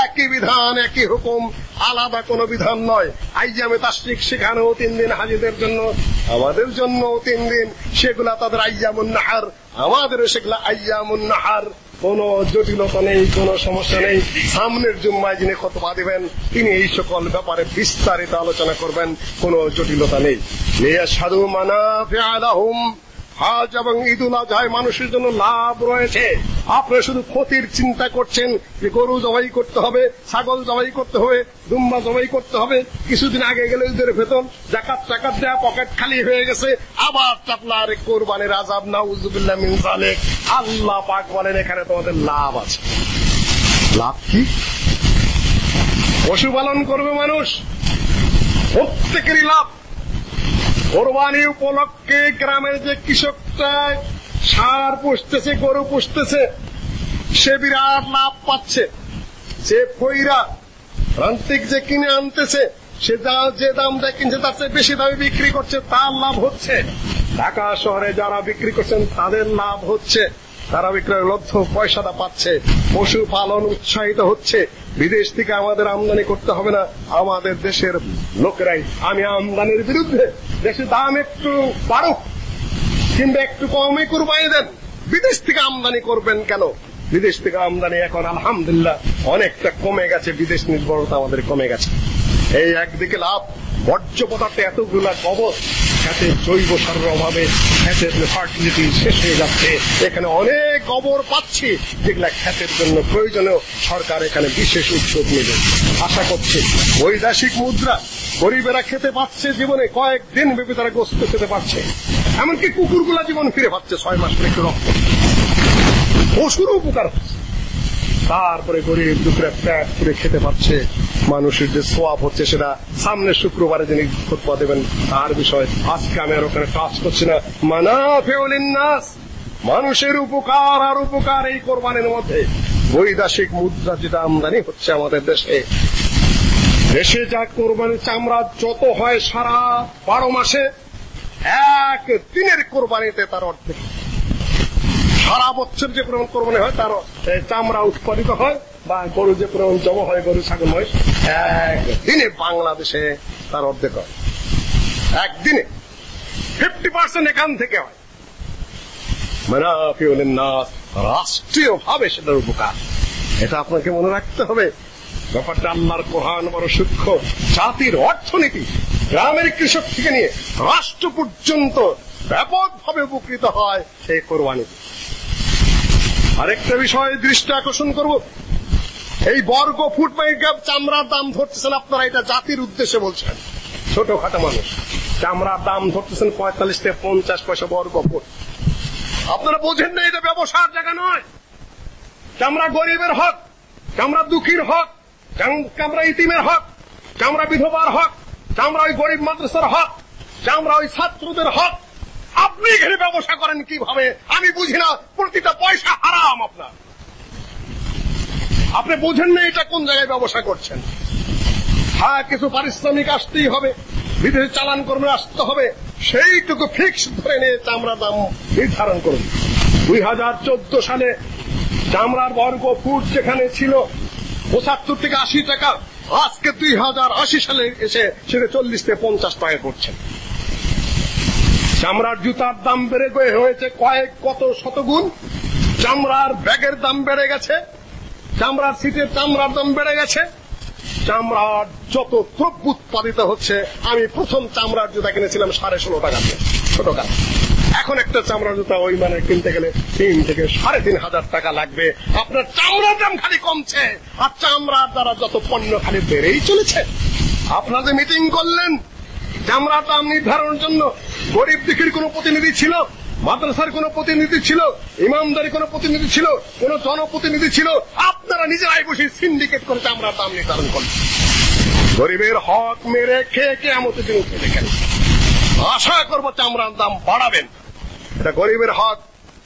[SPEAKER 1] একই বিধান, একই হুকুম আলাদা কোনো বিধান নয়। আইজামে তাসরিক সেখানেও তিন দিন হাজিদের জন্য, আমাদের জন্য তিন দিন। সেগুলা তাদের আইয়ামুন নাহার, আমাদেরও সেগুলা আইয়ামুন নাহার। কোনো জটিলতা নেই, কোনো সমস্যা নেই। সামনের জুম্মায় যিনি খতবা দিবেন, তিনি এই সকল ব্যাপারে বিস্তারিত আলোচনা করবেন, কোনো জটিলতা নেই। লিয়াশহাদু মানাফিআ লাহুম। হজ এবং ঈদুল আজহায় মানুষের জন্য লাভ রয়েছে। আপনি শুধু ক্ষতির চিন্তা করছেন যে গরু জবাই করতে হবে, ছাগল জবাই করতে হবে, দুম্বা জবাই করতে হবে। কিছুদিন আগে গেলে ঈদের বেতন, জাকাত টাকাত দেয়া পকেট খালি হয়ে গেছে। আবার চাপলার কোরবানির আজাব না উজুবিল্লাহ মিন জালেক আল্লাহ পাক বলেন, এখানে তোমাদের লাভ আছে। লাভ কি? পশুপালন করবে মানুষ। প্রত্যেকেরই লাভ। কোরবানি উপলক্ষে গ্রামের যে কৃষকটা সার পুষতেছে, গরু পুষতেছে, সে বিরাট লাভ পাচ্ছে। যে ফইরা প্রান্তিক যে কিনে আনতেছে, সে যা- যে দাম দিয়ে কিনছে তার চেয়ে বেশি দামে বিক্রি করছে, তার লাভ হচ্ছে। ঢাকা শহরে যারা বিক্রি করছেন, তাদের লাভ হচ্ছে। তারা বিক্রয় লব্ধ পয়সাটা পাচ্ছে। পশুপালন উৎসাহিত হচ্ছে। বিদেশ থেকে আমাদের আমদানি করতে হবে না, আমাদের দেশের লোকেরাই। আমি আমদানির বিরুদ্ধে দেশের দাম একটু বাড়ুক, কিংবা একটু কমে কুরবানি দেন। বিদেশ থেকে আমদানি করবেন কেন? বিদেশ থেকে আমদানি এখন আলহামদুলিল্লাহ অনেকটা কমে গেছে, বিদেশ নির্ভরতা আমাদের কমে গেছে। এই একদিকে লাভ বর্জ্য পদার্থে এতগুলা কবচ খেতে জৈব সারের অভাবে খেতে ফার্টিলিটি শেষ হয়ে যাচ্ছে। এখানে অনেক কবর পাচ্ছি, যেগুলা খ্যাতের জন্য প্রয়োজনীয়। সরকার এখানে বিশেষ উদ্যোগ নেবে আশা করছে বৈদেশিক মুদ্রা গরিবেরা খেতে পাচ্ছে জীবনে কয়েক দিন ব্যাপী তারা গোস্ত খেতে পারছে। এমনকি কুকুরগুলা জীবন ফিরে পাচ্ছে ছয় মাস একটু রক্ত। পশুর উপকার হচ্ছে। তারপরে গরিব দুপুরে প্যাট করে খেতে পাচ্ছে মানুষের যে সোয়াব হচ্ছে সেটা সামনের শুক্রবারে যিনি খুতবা দেবেন। তার বিষয়, আজকে আমি আর ওখানে কাজ করছি না। মানা মানুষের উপকার আর উপকার এই কোরবানির মধ্যে। বৈদেশিক মুদ্রা যেটা আমদানি হচ্ছে আমাদের দেশে। দেশে যা কোরবানির চামড়া যত হয় সারা বারো মাসে এক দিনের কোরবানিতে তার অর্ধেক। সারা বছর যে পরিমাণ কোরবানি হয় তার চামড়া উৎপাদিত হয়। বা গরু যে পরিমাণ জমা হয় গরু, ছাগল হয়, একদিনে বাংলাদেশে তার অর্ধেক হয়। একদিনে ফিফটি পার্সেন্ট এখান থেকে হয়। মানাফিউলেন নাস রাষ্ট্রীয় ভাবে সেটার উপকার। এটা আপনাকে মনে রাখতে হবে। ব্যাপারটা আল্লাহর কোরআন বড় সূক্ষ্ম। জাতির অর্থনীতি গ্রামের কৃষক থেকে নিয়ে রাষ্ট্র পর্যন্ত ব্যাপকভাবে উপকৃত হয় এই কোরবানিতে। আরেকটা বিষয়ে দৃষ্টি আকর্ষণ করব। এই বর্গ ফুট মেগা চামড়ার দাম ধরতেছেন আপনারা, এটা জাতির উদ্দেশ্যে বলছেন। ছোটখাটো মানুষ। চামড়ার দাম ধরতেছেন পঁয়তাল্লিশ থেকে পঞ্চাশ পয়সা বর্গ ফুট। আপনারা বোঝেন না, এটা ব্যবসার জায়গা নয়। চামড়া গরিবের হক, চামড়া দুঃখীর হক চামড়া ইতিমের হক, চামড়া বিধবার হক, চামড়া ওই গরিব মাদ্রাসার হক, চামড়া ওই ছাত্রদের হক। আপনি এখানে ব্যবসা করেন কীভাবে? আমি বুঝি না, প্রতিটা পয়সা হারাম আপনার। আপনি বোঝেন না এটা কোন জায়গায় ব্যবসা করছেন। হ্যাঁ কিছু পারিশ্রমিক আসতেই হবে, বিদেশে চালান কর্মে আসতে হবে, সেইটুকু ফিক্স ধরে নিয়ে চামড়া দাম নির্ধারণ করুন। দুই হাজার চোদ্দ সালে চামড়ার বর্গ ফুট যেখানে ছিল, পঁচাত্তর থেকে আশি টাকা, আজকে দুই হাজার আশি সালে এসে সেটা চল্লিশ থেকে পঞ্চাশ টাকা করছেন। চামড়ার জুতার দাম বেড়ে হয়েছে কয়েক কত শতগুণ, চামড়ার ব্যাগের দাম বেড়ে গেছে। চামড়ার সিটের চামড়ার দাম বেড়ে গেছে। চামড়ার যত দ্রব্য উৎপাদিত হচ্ছে, আমি প্রথম চামড়ার জুতা কিনেছিলাম সাড়ে ষোলো টাকা দিয়ে ছোট কাজ এখন একটা চামড়ার জুতা ওই মানে কিনতে গেলে তিন থেকে সাড়ে তিন হাজার টাকা লাগবে। আপনার চামড়ার দাম খালি কমছে, আর চামড়ার দ্বারা যত পণ্য খালি বেড়েই চলেছে। আপনাদের মিটিং করলেন, চামড়ার দাম নির্ধারণের জন্য গরিব দিকির কোন প্রতিনিধি ছিল? মাদ্রাসার কোন প্রতিনিধি ছিল, ইমামদারি কোন প্রতিনিধি ছিল, কোন জনপ্রতিনিধি ছিল, আপনারা নিজেরাই বসে সিন্ডিকেট করে চামড়ার দাম নির্ধারণ করলেন। গরিবের হক মেরে খেয়ে কে এমতে দিন উঠে দেখেন আশা করব চামড়ার দাম বাড়াবেন। এটা গরিবের হক,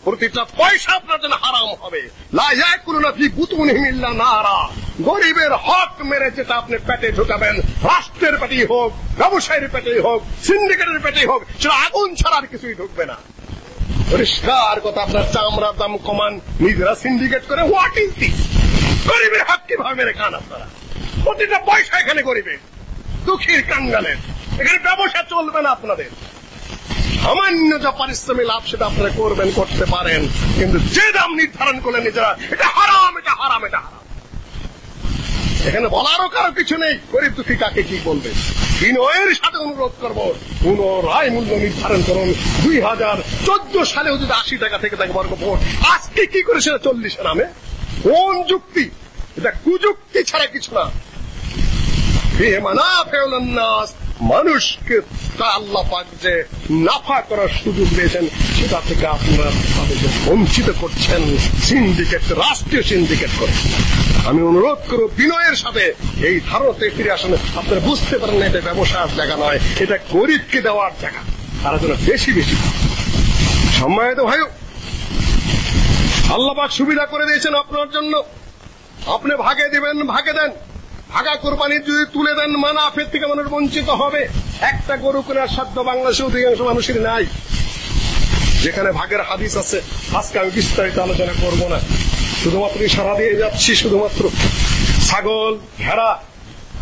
[SPEAKER 1] প্রতিটা পয়সা আপনার জন্য হারাম হবে। লাইয়াকুলুনা ফি বুতুনিহিম ইল্লা নারা। গরিবের হক মেরে যেটা আপনি পেটে ঢুকাবেন, রাষ্ট্রের পেটেই হোক, ব্যবসায়ীর পেটেই হোক সিন্ডিকেটের পেটেই হোক, সেটা আগুন ছাড়া আর কিছুই ঢুকবে না। পরিষ্কার কথা, আপনার চামড়ার দাম কমান, নিজেরা সিন্ডিকেট করে হোয়াট ইজ দিস গরিবের হক কীভাবে মেরে খান আপনারা? প্রতিটা পয়সা এখানে গরিবের। দুঃখীর কাঙ্গালের। এখানে ব্যবসা চলবে না আপনাদের। সামান্য যা পারিশ্রমিক লাভ সেটা আপনারা করবেন, করতে পারেন। কিন্তু যে দাম নির্ধারণ করলেন নিজেরা, এটা হারাম এটা হারাম এটা হারাম। এখানে বলারও কারও কিছু নেই। গরিব দুঃখী কাকে কি বলবে? বিনয়ের সাথে অনুরোধ করব। পুনরায় মূল্য নির্ধারণ করুন। দুই হাজার চোদ্দ সালেও যদি আশি টাকা থেকে থাকে বর্গ ভোট। আজকে কি করে সেটা চল্লিশে নামে? কোন যুক্তি? এটা কুযুক্তি ছাড়া কিছু না। ফিহে মানাফিউল নাস মানুষকে আল্লাহ পাক যে নাফা করার সুযোগ দিয়েছেন, সেটা থেকে আপনারা তাদেরকে বঞ্চিত করছেন সিন্ডিকেট রাষ্ট্রীয় সিন্ডিকেট করে। আমি অনুরোধ করব বিনয়ের সাথে এই ধারণাতে ফিরে আসেন আপনারা বুঝতে পারেন এটা ব্যবসার জায়গা নয়, এটা গরিবকে দেওয়ার জায়গা। তারা যেন বেশি বেশি সম্মানিত ভাই আল্লাহ পাক সুবিধা করে দিয়েছেন আপনার জন্য। আপনি ভাগে দিবেন, ভাগে দেন। ভাগা কোরবানি যদি তুলে দেন, মানাফের থেকে মানুষ বঞ্চিত হবে। একটা গরু কেনার সাধ্য বাংলাদেশে অধিকাংশ মানুষের নাই। যেখানে ভাগের হাদিস আছে, আজকে আমি বিস্তারিত আলোচনা করব না। শুধুমাত্র ইশারা দিয়ে যাচ্ছি, শুধুমাত্র ছাগল, ভেড়া,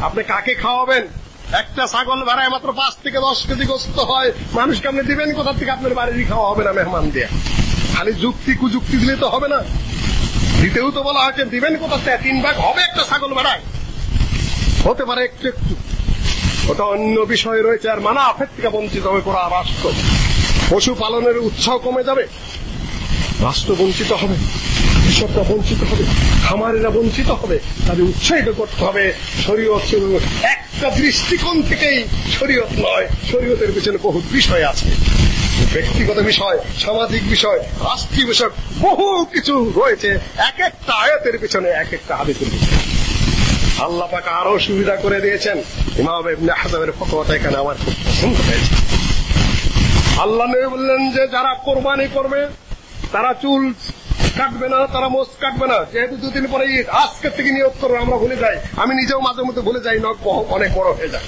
[SPEAKER 1] আপনি কাকে খাওয়াবেন? একটা ছাগল ভেড়ায় মাত্র পাঁচ থেকে দশ কেজি গোস্ত হয়। মানুষকে আপনি দিবেন? কোথা থেকে আপনার বাড়িরই খাওয়া হবে না মেহমান দিয়ে? খালি যুক্তি কুযুক্তি দিলে তো হবে না। দিতেও তো বলা হয়েছে, দিবেন কোথা থেকে? তিন ভাগ হবে একটা ছাগল ভেড়ায়। হতে পারে একটু একটু। ওটা অন্য বিষয় রয়েছে, আর মানাফের থেকে বঞ্চিত হবে পুরা রাষ্ট্র। পশুপালনের উৎসাহ কমে যাবে, রাষ্ট্র বঞ্চিত হবে, কৃষকরা বঞ্চিত হবে, খামারেরা বঞ্চিত হবে, তাদের উৎসাহিত করতে হবে। শরীয়ত একটা দৃষ্টিকোণ থেকেই শরীয়ত নয়, শরীয়তের পিছনে বহু বিষয় আছে। ব্যক্তিগত বিষয়, সামাজিক বিষয়, রাষ্ট্রীয় বিষয়, বহু কিছু রয়েছে। এক একটা আয়াতের পিছনে এক একটা হাদিসের পিছনে। আল্লাহ পাক আরও সুবিধা করে দিয়েছেন। ইমাম ইবনে হাজামের ফতোয়াটা এখানে আমার খুব পছন্দ হয়েছে। আল্লাহ নবী বললেন যে, যারা কোরবানি করবে, তারা চুল কাটবে না, তারা মোস কাটবে না। যেহেতু দুদিন পরে ঈদ, আজকে থেকে নিয়োগ করবে আমরা ভুলে যাই। আমি নিজেও মাঝে মধ্যে ভুলে যাই, নখ অনেক বড় হয়ে যায়।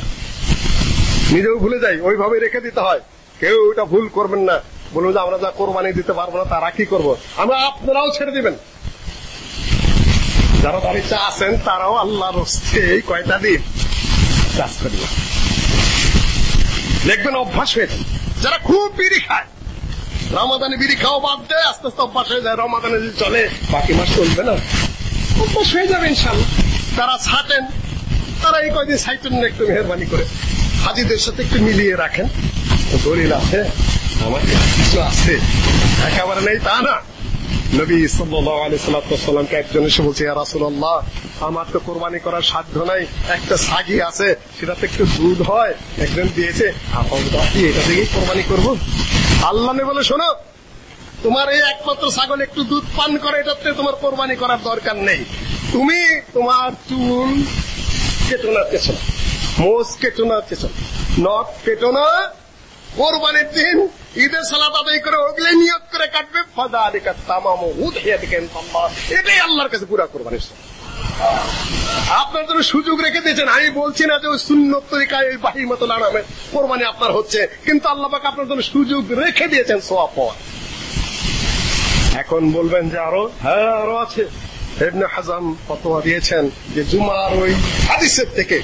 [SPEAKER 1] নিজেও ভুলে যাই ওইভাবে রেখে দিতে হয়। কেউ এটা ভুল করবেন না। বলুন যে, আমরা যা কোরবানি দিতে পারব না, তারা কি করব? আমরা আপনারাও ছেড়ে দিবেন। যারা বাড়িতে আছেন, তারাও আল্লাহর এই কয়টা দিন চাষ করবেন। দেখবেন অভ্যাস হয়ে যারা খুব বিড়ি খায়, রমাদানে বিড়ি খাও বাদ দেয়, আস্তে আস্তে অভ্যাস হয়ে যায়, রমাদানে যদি চলে, বাকি মাস চলবে না। অভ্যাস হয়ে যাবে ইনশাল্লাহ তারা ছাটেন, তারা এই কয়দিন সাইটেন একটু মেহরবানি করে। হাজিদের সাথে একটু মিলিয়ে রাখেন। দলিল আছে, আমার কিছু আছে। একেবারে নেই তা না। নবী সাল্লাল্লাহু আলাইহি সাল্লামকে একজন এসে বলছে, ইয়া রাসূলুল্লাহ, আমার তো কোরবানি করার সাধ্য নাই, একটা সাগি আছে, সেটাতে একটু দুধ হয়। একজন দিয়েছে আপনি এটা থেকেই কোরবানি করব? আল্লাহ নে বলে, শোনো, তোমার এই একমাত্র ছাগল একটু দুধ পান করে, এটাতে তোমার কোরবানি করার দরকার নেই। তুমি তোমার চুল কেটো না পেছনে মোষ কেটো না পেছনে নখ কেটো না কোরবানির দিন ঈদের সালাত আদায় করে ওগুলো নিয়ত করে কাটবে। ফাদা আলিকা তামাম এটাই আল্লাহর কাছে পুরা কোরবানির আপনার জন্য সুযোগ রেখে দিয়েছেন। আমি বলছি না যে ওই সুন্নত তরিকায় ওই বাহির মতো নামে কোরবানি আপনার হচ্ছে, কিন্তু আল্লাহ পাক আপনার জন্য সুযোগ রেখে দিয়েছেন সোয়া পর এখন বলবেন যে আরও হ্যাঁ আরও আছে। হাজাম ফতোয়া দিয়েছেন যে জুমার ওই হাদিসের থেকে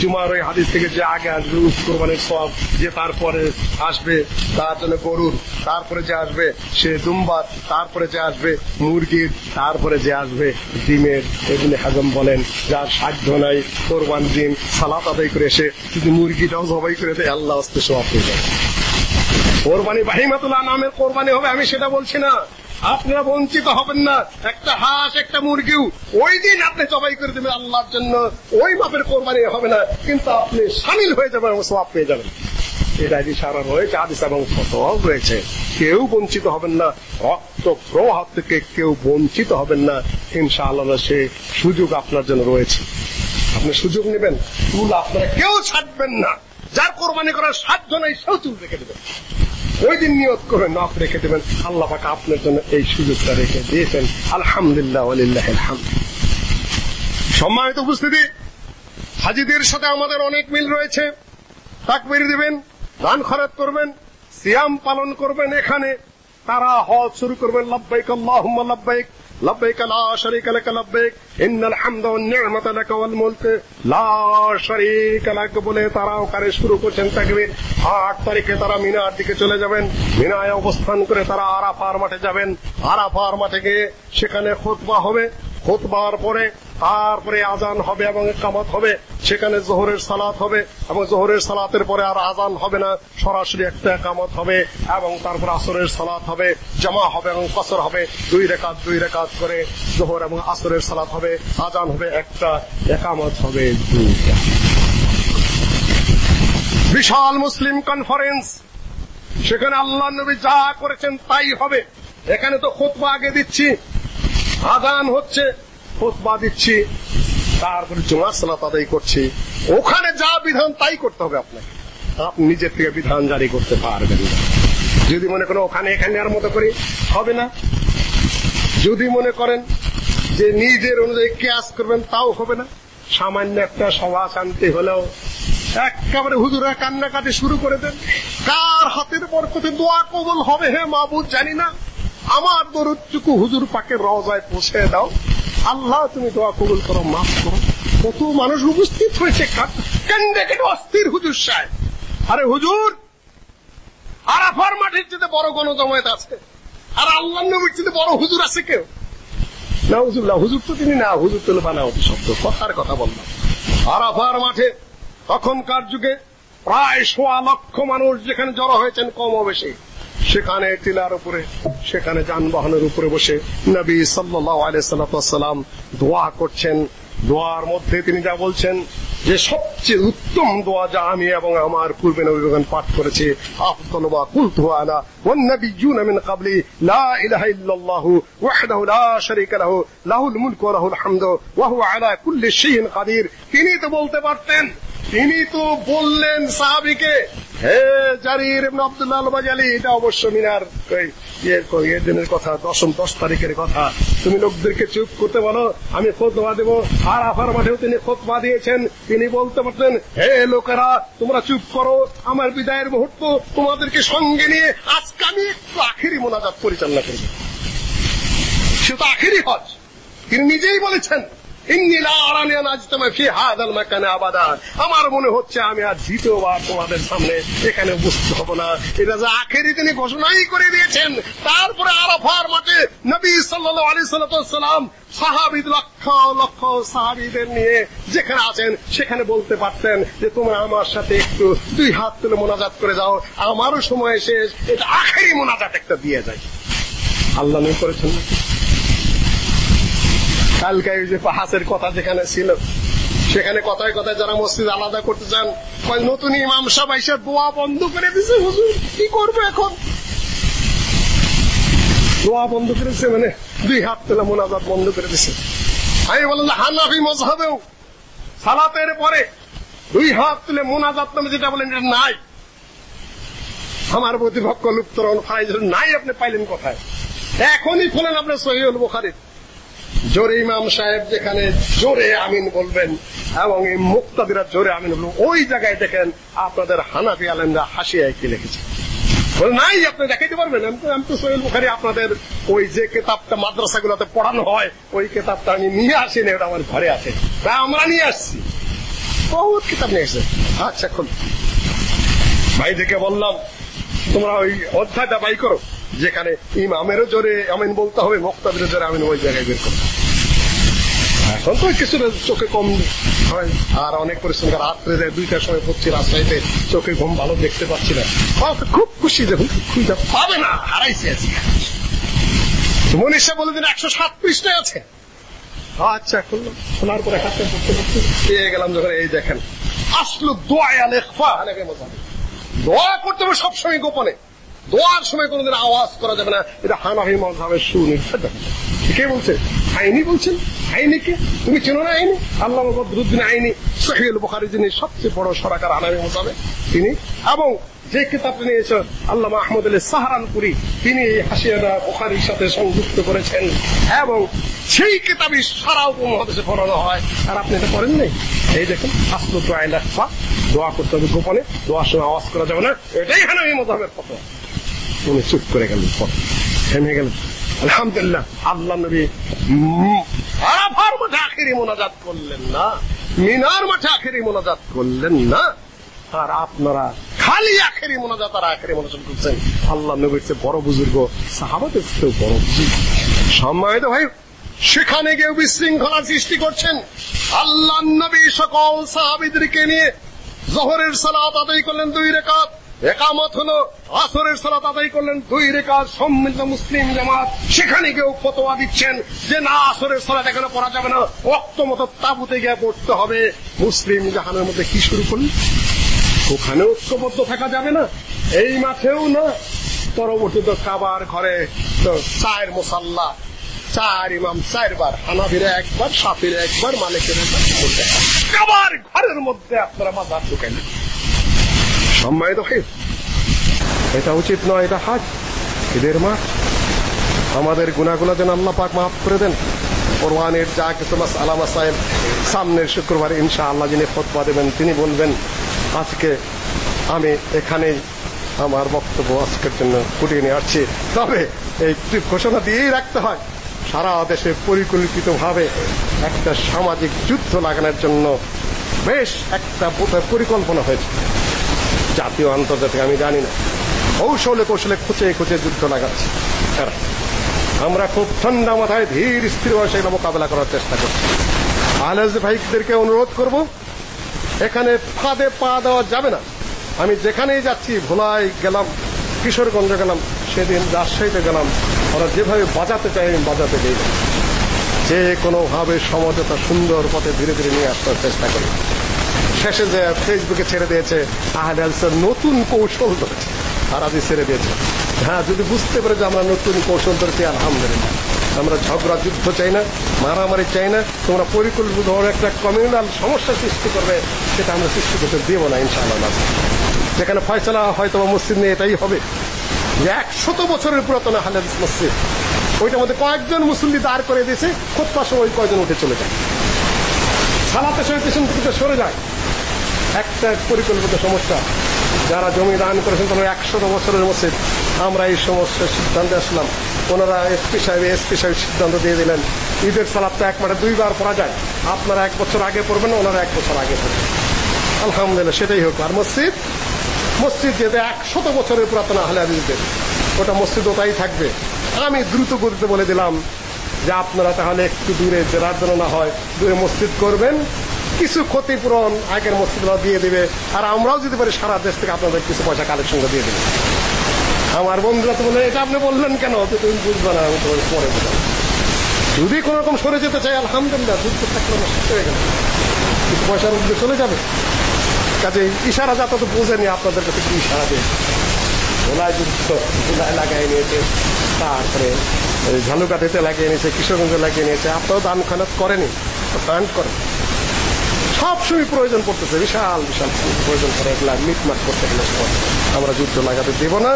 [SPEAKER 1] জুমার ওই হাদিস থেকে যে আগে আসবে উস কোরবানির সব যে তারপরে আসবে, তার জন্য গরুর, তারপরে যে আসবে সে দুম্বার তারপরে যে আসবে মুরগির তারপরে যে আসবে ডিমের। এগুলি হাজম বলেন, যার সাধ্য নাই, কোরবান দিন, সালাত আদায় করে এসে যদি মুরগিটাও জবাই করে দেয়, আল্লাহ আস্তে সব হয়ে যায় কোরবানি বাহিমাতুল্লাহ নামের কোরবানি হবে, আমি সেটা বলছি না। আপনারা বঞ্চিত হবেন না। একটা হাঁস, একটা মুরগিও ওই দিন আপনি জবাই করে দেবেন আল্লাহর জন্য। ওই মাপের কোরবানি হবে না। কিন্তু আপনি সামিল হয়ে যাবেন এবং সব পেয়ে যাবেন। এটা ইশারা রয়েছে আদিস এবং ফতোয়াও রয়েছে। কেউ বঞ্চিত হবেন না। রক্ত প্রবাহ থেকে কেউ বঞ্চিত হবেন না। ইনশাআল্লাহ সে সুযোগ আপনার জন্য রয়েছে। আপনি সুযোগ নেবেন। চুল আপনারা কেউ ছাড়বেন না। যার কোরবানি করার সাধ্য নেই, সেও চুল রেখে দেবেন। ওই দিন নিয়ত করে নখ রেখে দেবেন। আল্লাহ পাক আপনার জন্য এই সুযোগটা রেখে দিয়েছেন। আলহামদুলিল্লাহ সম্মানিত উপস্থিতি, হাজিদের সাথে আমাদের অনেক মিল রয়েছে। তাকবির দিবেন দান খরচ করবেন, সিয়াম পালন করবেন এখানে। তারা হজ শুরু করবেন, লব্বাইক আল্লাহুম্মা লাব্বাইক। لبيك لا شريك لك لبيك إن الحمد والنعمة لك والملك لا شريك لك বলে তারা ওখানে শুরু করছেন তাকবীর আট তারিখে তারা মিনার দিকে চলে যাবেন মিনায় অবস্থান করে তারা আরাফার মাঠে যাবেন আরাফার মাঠে গিয়ে সেখানে খুতবা হবে খুতবার পরে তারপরে আজান হবে এবং কামাত হবে, সেখানে জোহরের সালাত হবে এবং জোহরের সালাতের পরে আর আজান হবে না, সরাসরি একটা কামত হবে এবং তারপর আসরের সালাত হবে, জমা হবে এবং কসর হবে, দুই রেখাত দুই রেখাত করে জোহর এবং আসরের সালাত হবে আজান হবে একটা একামত হবে দুইটা। বিশাল মুসলিম কনফারেন্স, সেখানে আল্লাহ নবী যা করেছেন তাই হবে। এখানে তো খুতবা আগে দিচ্ছি আদান হচ্ছে খুতবা দিচ্ছি তারপরে জুমার সালাত আদায় করছি। ওখানে যা বিধান, তাই করতে হবে আপনাকে। আপনি নিজের থেকে বিধান জারি করতে পারবেন না। যদি মনে করেন ওখানে এখানে আর মতো করি হবে না, যদি মনে করেন যে নিজের অনুযায়ী ক্যাস করবেন, তাও হবে না। সামান্য একটা সভা শান্তি হলেও একেবারে হুজুরা কান্নাকাটি শুরু করে দেন। কার হাতের বরকতে দোয়া কবল হবে হে মাহবুদ জানি না। আমার দরুদটুকু হুজুর পাকের রজায় পৌঁছে দাও। আল্লাহ, তুমি দোয়া কবুল করো, মাফ করো। কত মানুষ উপস্থিত হয়েছে কান্দে কেটে অস্থির হুজুর সাহেব? আরে হুজুর, আরাফার মাঠের চেয়ে বড় গণজমায়েত আছে। আর আল্লাহ নবীর চেয়ে বড় হুজুর আছে কেউ? না না হুজুর তো তিনি না, হুজুর তো বানাওটি শব্দ কথার কথা বললাম আরাফার মাঠে তখনকার যুগে প্রায় সোয়া লক্ষ মানুষ যেখানে জড়ো হয়েছেন কম বেশি। সেখানে টিলার উপরে, সেখানে যানবাহনের উপরে বসে নবী সাল্লাল্লাহু আলাইহি সাল্লাম দোয়া করছেন। দোয়ার মধ্যে তিনি যা বলছেন, যে সবচেয়ে উত্তম দোয়া যা আমি এবং আমার পূর্বে নবীগণ পাঠ করেছি আফদল কুলতু আনা ওয়ান নাবিয়্যুনা মিন ক্বাবলি লা ইলাহা ইল্লাল্লাহ ওয়াহদাহু লা শারীকা লাহু, লাহুল মুলকু ওয়া লাহুল হামদু, ওয়া হুয়া আলা কুল্লি শাইইন কাদির। তিনি তো বলতে পারতেন তিনি তো বললেন সাহাবীকে, হে জারির ইবনে আব্দুল্লাহ আল বাজালি এটা অবশ্য মিনার ইয়ের ইয়ের দিনের কথা, দশম দশ তারিখের কথা। তুমি লোকদেরকে চুপ করতে বলো, আমি খোদবা দেবো। আর আফার মাঠেও তিনি খোদবা দিয়েছেন। তিনি বলতে পারতেন, হে লোকেরা, তোমরা চুপ করো, আমার বিদায়ের মুহূর্ত তোমাদেরকে সঙ্গে নিয়ে আজকে আমি একটু আখেরি মোনাজাত পরিচালনা করব। সে তো আখেরি হজ। তিনি নিজেই বলেছেন ইন্নি লা আরানি ফি হাদাল মাকানে আবাদা। আমার মনে হচ্ছে আমি আর দ্বিতীয়বার তোমাদের সামনে এখানে উপস্থিত হব না। এটা যে আখেরি তিনি ঘোষণাই করে দিয়েছেন। তারপরে আরাফার মাঠে নবী সাল্লাল্লাহু আলাইহি সাল্লাম সাহাবী লক্ষ লক্ষ সাহাবীদের নিয়ে যেখানে আছেন, সেখানে বলতে পারতেন যে, তোমরা আমার সাথে একটু দুই হাত তুলে মোনাজাত করে যাও। আমারও সময় শেষ। এটা আখেরি মোনাজাত একটা দিয়ে যায়। আল্লাহ নবী করেছেন নাকি? কালকে ওই যে পাহাসের কথা যেখানে ছিল, সেখানে কথায় কথায় যারা মসজিদ আলাদা করতে চান নতুন ইমাম সাহেব এসে দোয়া বন্ধ করে দিছে, হুজুর, কি করব এখন? দোয়া বন্ধ করেছে মানে দুই হাত তোলা মোনাজাত বন্ধ করে দিছে। আমি বললাম, হানাফি মজহাবেও সালাতের পরে দুই হাত তুলে মোনাজাত নামে যেটা বলেন, এটা নাই। আমার প্রতিপক্ষ লুপ্তরণ ফাইজ নাই, আপনি পাইলেন কোথায়? এখনই খোলেন আপনার সহিউল বুখারী জোরে ইমাম সাহেব যেখানে জোরে আমিন বলবেন এবং এই মুক্তাদিরা জোরে আমিন বলবেন ওই জায়গায় দেখেন আপনাদের হানাফি আলেমরা হাসিয়ে কি লিখেছে বলে, নাই, আপনি দেখাইতে পারবেন, আমি তো আমি তো সোহেল বুখারি, আপনাদের ওই যে কেতাবটা মাদ্রাসাগুলোতে পড়ানো হয়, ওই কেতাবটা আমি নিয়ে আসি না ওটা আমার ঘরে আছে। তা আমরা নিয়ে আসছি। বহুত কিতাব নিয়ে আচ্ছা এখন। দেখে বললাম তোমরা ওই অধ্যায়টা বাই করো, যেখানে ইমামেরও জোরে আমিন বলতে হবে মুক্তাদের জোরে আমিন ওই জায়গায় বের করো। এখন তো কিছুটা চোখে কম হয়, আর অনেক পরিশ্রম করে। রাত্রে যায় দুইটার সময় পড়ছি রাস্তাইতে চোখে ঘুম ভালো দেখতে পাচ্ছি না। খুব খুশি যে খুঁজে পাবে না, হারাইছে আজকে। মনীষা বলে দিন, একশো সাত পৃষ্ঠায় আছে। আচ্ছা খুললাম শোনার পরে হাতে পড়তে পড়তে পেয়ে গেলাম যখন, এই দেখেন। আসলো দোয়া আলেখা হানাফি মজাবে দোয়া করতে হবে সবসময় গোপনে। দোয়ার সময় কোনোদিন আওয়াজ করা যাবে না। এটা হানাহি মজাবের সুনির্দেশ কে বলছে? আইনি বলছেন? আইনি কে? তুমি চেনো না আইনি? আল্লাহ বদরুদ্দিন আইনি সহিউল বুখারী যিনি সবচেয়ে বড় সরাকার আনামি মজাবে তিনি এবং যে কিতাবটা নিয়েছেন আল্লাহ মাহমুদ আলী সাহারানপুরি, তিনি এই হাসিয়ানা বুখারির সাথে সংযুক্ত করেছেন এবং সেই কিতাবই সারা উপমহাদেশে পড়ানো হয়। আর আপনি এটা করেন নাই? এই দেখুন, আসল তো আইলা দোয়া করতে হবে গোপনে দোয়ার সময় আওয়াজ করা যাবে না। এটাই হানাফি মজাবের কথা উনি চুপ করে গেলেন থেমে গেলেন। আলহামদুলিল্লাহ, আল্লাহ নবী আরাফার মাঠে আখেরি মোনাজাত করলেন না। মিনার মাঠে আখেরি মোনাজাত করলেন না। আর আপনারা খালি আখেরি মোনাজাত আর আখেরি মোনাজাত করছেন আল্লাহ নবীর চেয়ে বড় বুজুর্গ, সাহাবাদের চেয়েও বড় বুজুর্গ। সম্মানিত ভাই, সেখানে গিয়ে বিশৃঙ্খলা সৃষ্টি করছেন আল্লাহ নবী সকল সাহাবিদেরকে নিয়ে। জহরের সালাত আদায় করলেন দুই রেখাত। একামত হলো, আসরের সালাত আদায় করলেন দুই রেখাত। সম্মিলিত মুসলিম জামাত সেখানে কেউ ফতোয়া দিচ্ছেন যে, না, আসরের সালাত এখানে পড়া যাবে না। রক্ত মতো তাবুতে গিয়ে পড়তে হবে। মুসলিম জাহানের মধ্যে কি শুরু করলেন? ওখানে ঐক্যবদ্ধ থাকা যাবে না, এই মাঠেও না। পরবর্তী তো কাবার ঘরে তো চায়ের মোসাল্লা চার ইমাম চারবার হানাফিরা একবার, সাফিরা একবার, মালিকের একবার কাবার ঘরের মধ্যে আপনারা মাজার ঢুকেন সম্মানিত ভাই, এটা উচিত নয়, এটা হাজ, এদের মাঠ। আমাদের গুণাগুলো যেন আল্লাহ পাক মাফ করে দেন। কোরবানের যা কিছু মাস, আলামা সাহেব সামনের শুক্রবার ইনশা আল্লাহ যিনি ফতোয়া দেবেন, তিনি বলবেন আজকে আমি এখানেই আমার বক্তব্য আজকের জন্য ফুটিয়ে নিয়ে আসছি। তবে এই ঘোষণা দিয়েই রাখতে হয়, সারা দেশে পরিকল্পিতভাবে একটা সামাজিক যুদ্ধ লাগানোর জন্য বেশ একটা পরিকল্পনা হয়েছে। জাতীয় আন্তর্জাতিক, আমি জানি না। কৌশলে কৌশলে খুঁচে খুঁচে যুদ্ধ লাগাচ্ছে আমরা খুব ঠান্ডা মাথায় ধীর স্থির ভাবে সেগুলো মোকাবেলা করার চেষ্টা করছি। আলেজ ভাইদেরকে অনুরোধ করব এখানে ফাঁদে পা দেওয়া যাবে না। আমি যেখানেই যাচ্ছি ভোলাই গেলাম, কিশোরগঞ্জ গেলাম, সেদিন রাজশাহীতে গেলাম। ওরা যেভাবে বাজাতে চাই আমি বাজাতে দিই যে কোনোভাবে সমঝোতা সুন্দর পথে ধীরে ধীরে নিয়ে আসার চেষ্টা করি। শেষে যে ফেসবুকে ছেড়ে দিয়েছে আহলে হাদিসের নতুন কৌশল ধরেছে। আর আজ ছেড়ে দিয়েছে। হ্যাঁ যদি বুঝতে পারে যে আমরা নতুন কৌশল ধরেছি, আলহামদুলিল্লাহ। আমরা ঝগড়া, যুদ্ধ চাই না, মারামারি চাই না। তোমরা পরিকল্পিত একটা কমিউনাল সমস্যা সৃষ্টি করবে, সেটা আমরা সৃষ্টি করতে দেব না, ইনশাআল্লাহ। যেখানে ফয়সলা হয়তো মসজিদ নিয়ে এটাই হবে। যে একশত বছরের পুরাতন হাদিস মসজিদ। ওইটার মধ্যে কয়েকজন মুসল্লি দাঁড় করে দিয়েছে খোঁজ ওই কয়েকজন উঠে চলে যায়। সালাতে সরে পেছন থেকে সরে যায়। একটা পরিকল্পিত সমস্যা, যারা জমি দান করেছেন তারা একশত বছরের মসজিদ। আমরা এই সমস্যার সিদ্ধান্তে আসলাম। ওনারা এসপি সাহেব এসপি সাহেব সিদ্ধান্ত দিয়ে দিলেন। ঈদের সালাদটা এক মাঠে দুইবার পড়া যায়। আপনারা এক বছর আগে পড়বেন, ওনারা এক বছর আগে পড়বেন। আলহামদুলিল্লাহ, সেটাই হোক। আর মসজিদ? মসজিদ যেতে একশত বছরের পুরাতন আহলে হাদিসদের ওটা মসজিদ ওটাই থাকবে। আমি দ্রুত গতিতে বলে দিলাম যে আপনারা তাহলে একটু দূরে জেরার জন্য না হয়, দূরে মসজিদ করবেন। কিছু ক্ষতিপূরণ আগের মসজিদরা দিয়ে দেবে। আর আমরাও যদি পারি সারা দেশ থেকে আপনাদের কিছু পয়সা কালেকশন দিয়ে দিবে। আমার বন্ধুরা তো বলে, এটা আপনি বললেন কেন? তুমি বুঝবে না, আমি তোমাকে পরে বললাম যদি কোন রকম সরে যেতে চাই, আলহামদুলিল্লাহ, যুদ্ধ থাকলে আমার শেষ হয়ে গেল। কিছু পয়সার মধ্যে চলে যাবে। কাজে ইশারা যাতে তো বোঝেনি আপনাদের কাছে কি ইশারা দিয়ে। ভোলায় যুদ্ধ ভোলায় লাগাই নিয়েছে, তারপরে এই ঝালুকাঠিতে লাগিয়ে নিয়েছে, কিশোরগঞ্জে লাগিয়ে নিয়েছে। আপনারাও দান খানাত করেনি দান করেন। সময় প্রয়োজন পড়তেছে, বিশাল বিশাল প্রয়োজন পড়ে, এগুলা মিটমাট করতে গেলে আমরা যুদ্ধ লাগাতে দেব না,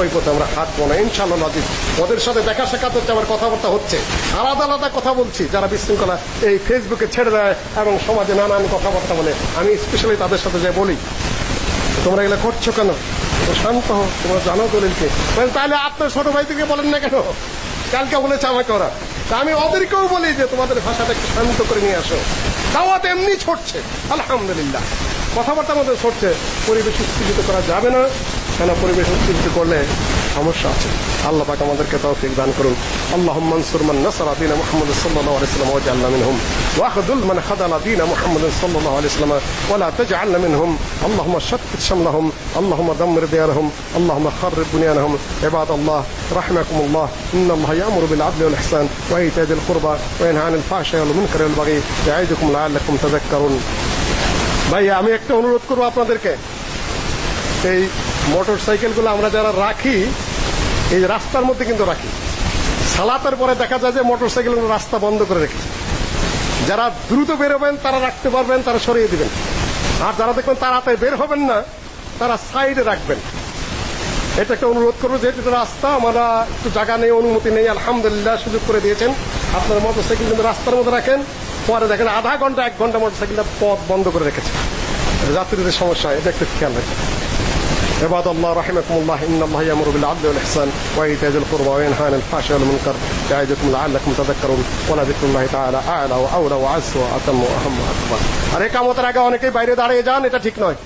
[SPEAKER 1] ওই পথে আমরা হাঁটবো না। ইনশাল্লাহ নাজিব ওদের সাথে দেখা সাক্ষাৎ হচ্ছে আমার কথাবার্তা হচ্ছে। আলাদা আলাদা কথা বলছি, যারা বিশৃঙ্খলা এই ফেসবুকে ছেড়ে দেয় এবং সমাজে নানান কথাবার্তা বলে। আমি স্পেশালি তাদের সাথে যে বলি, তোমরা এগুলো করছ কেন? শান্ত হও, তোমরা জানো দলিলকে। তাহলে আপনার ছোট ভাই থেকে বলেন না কেন? কালকে বলেছে আমাকে ওরা। তা আমি ওদেরকেও বলি যে তোমাদের ভাষাটা একটু শান্ত করে নিয়ে আসো। দাওয়াত এমনি ছড়ছে, আলহামদুলিল্লাহ। কথাবার্তা আমাদের ছড়ছে, পরিবেশ উত্তেজিত করা যাবে না। কেন পরিবেশ উত্তেজিত করলে সমস্যা আছে আল্লাহ পাক আমাদেরকে তৌফিক দান করুন اللهم انصر من نصر دين محمد صلى الله عليه وسلم واجعلنا منهم واخذل من خذل دين محمد صلى الله عليه وسلم ولا تجعلنا منهم اللهم شتت شملهم اللهم دمر ديارهم اللهم خرب بنيانهم عباد الله رحمكم الله ان الله يامر بالعدل والاحسان وايتاء ذي القربى وينهى عن الفحشاء والمنكر والبغي يعظكم لعلكم تذكرون ভাই আমি একটা অনুরোধ করবো আপনাদেরকে এই মোটর সাইকেলগুলো আমরা যারা রাখি, এই রাস্তার মধ্যে কিন্তু রাখি। সালাতের পরে দেখা যায় যে মোটর সাইকেল রাস্তা বন্ধ করে রেখেছে। যারা দ্রুত বেরোবেন, তারা রাখতে পারবেন, তারা সরিয়ে দিবেন। আর যারা দেখবেন তাড়াতাড়ি বের হবেন না, তারা সাইডে রাখবেন। এটা একটা অনুরোধ করব, যেহেতু এটা রাস্তা, আমরা একটু জায়গা নেই, অনুমতি নেই, আলহামদুলিল্লাহ সুযোগ করে দিয়েছেন। আপনার মোটর সাইকেল কিন্তু রাস্তার মধ্যে রাখেন, পরে দেখেন আধা ঘণ্টা, এক ঘণ্টা মোটর সাইকেলটা পথ বন্ধ করে রেখেছে। যাত্রীদের সমস্যা এটা একটু খেয়াল রাখবেন। عباد الله رحمكم الله إن الله يأمر بالعدل والإحسان وإيتاء ذي القربى وينهى عن الفحشاء والمنكر يعظكم لعلكم تذكرون ولذكر الله تعالى أعلى وأولى وأعز وأتم وأهم وأكبر আর এই কামতের আগে অনেকেই বাইরে দাঁড়িয়ে যান এটা ঠিক নয়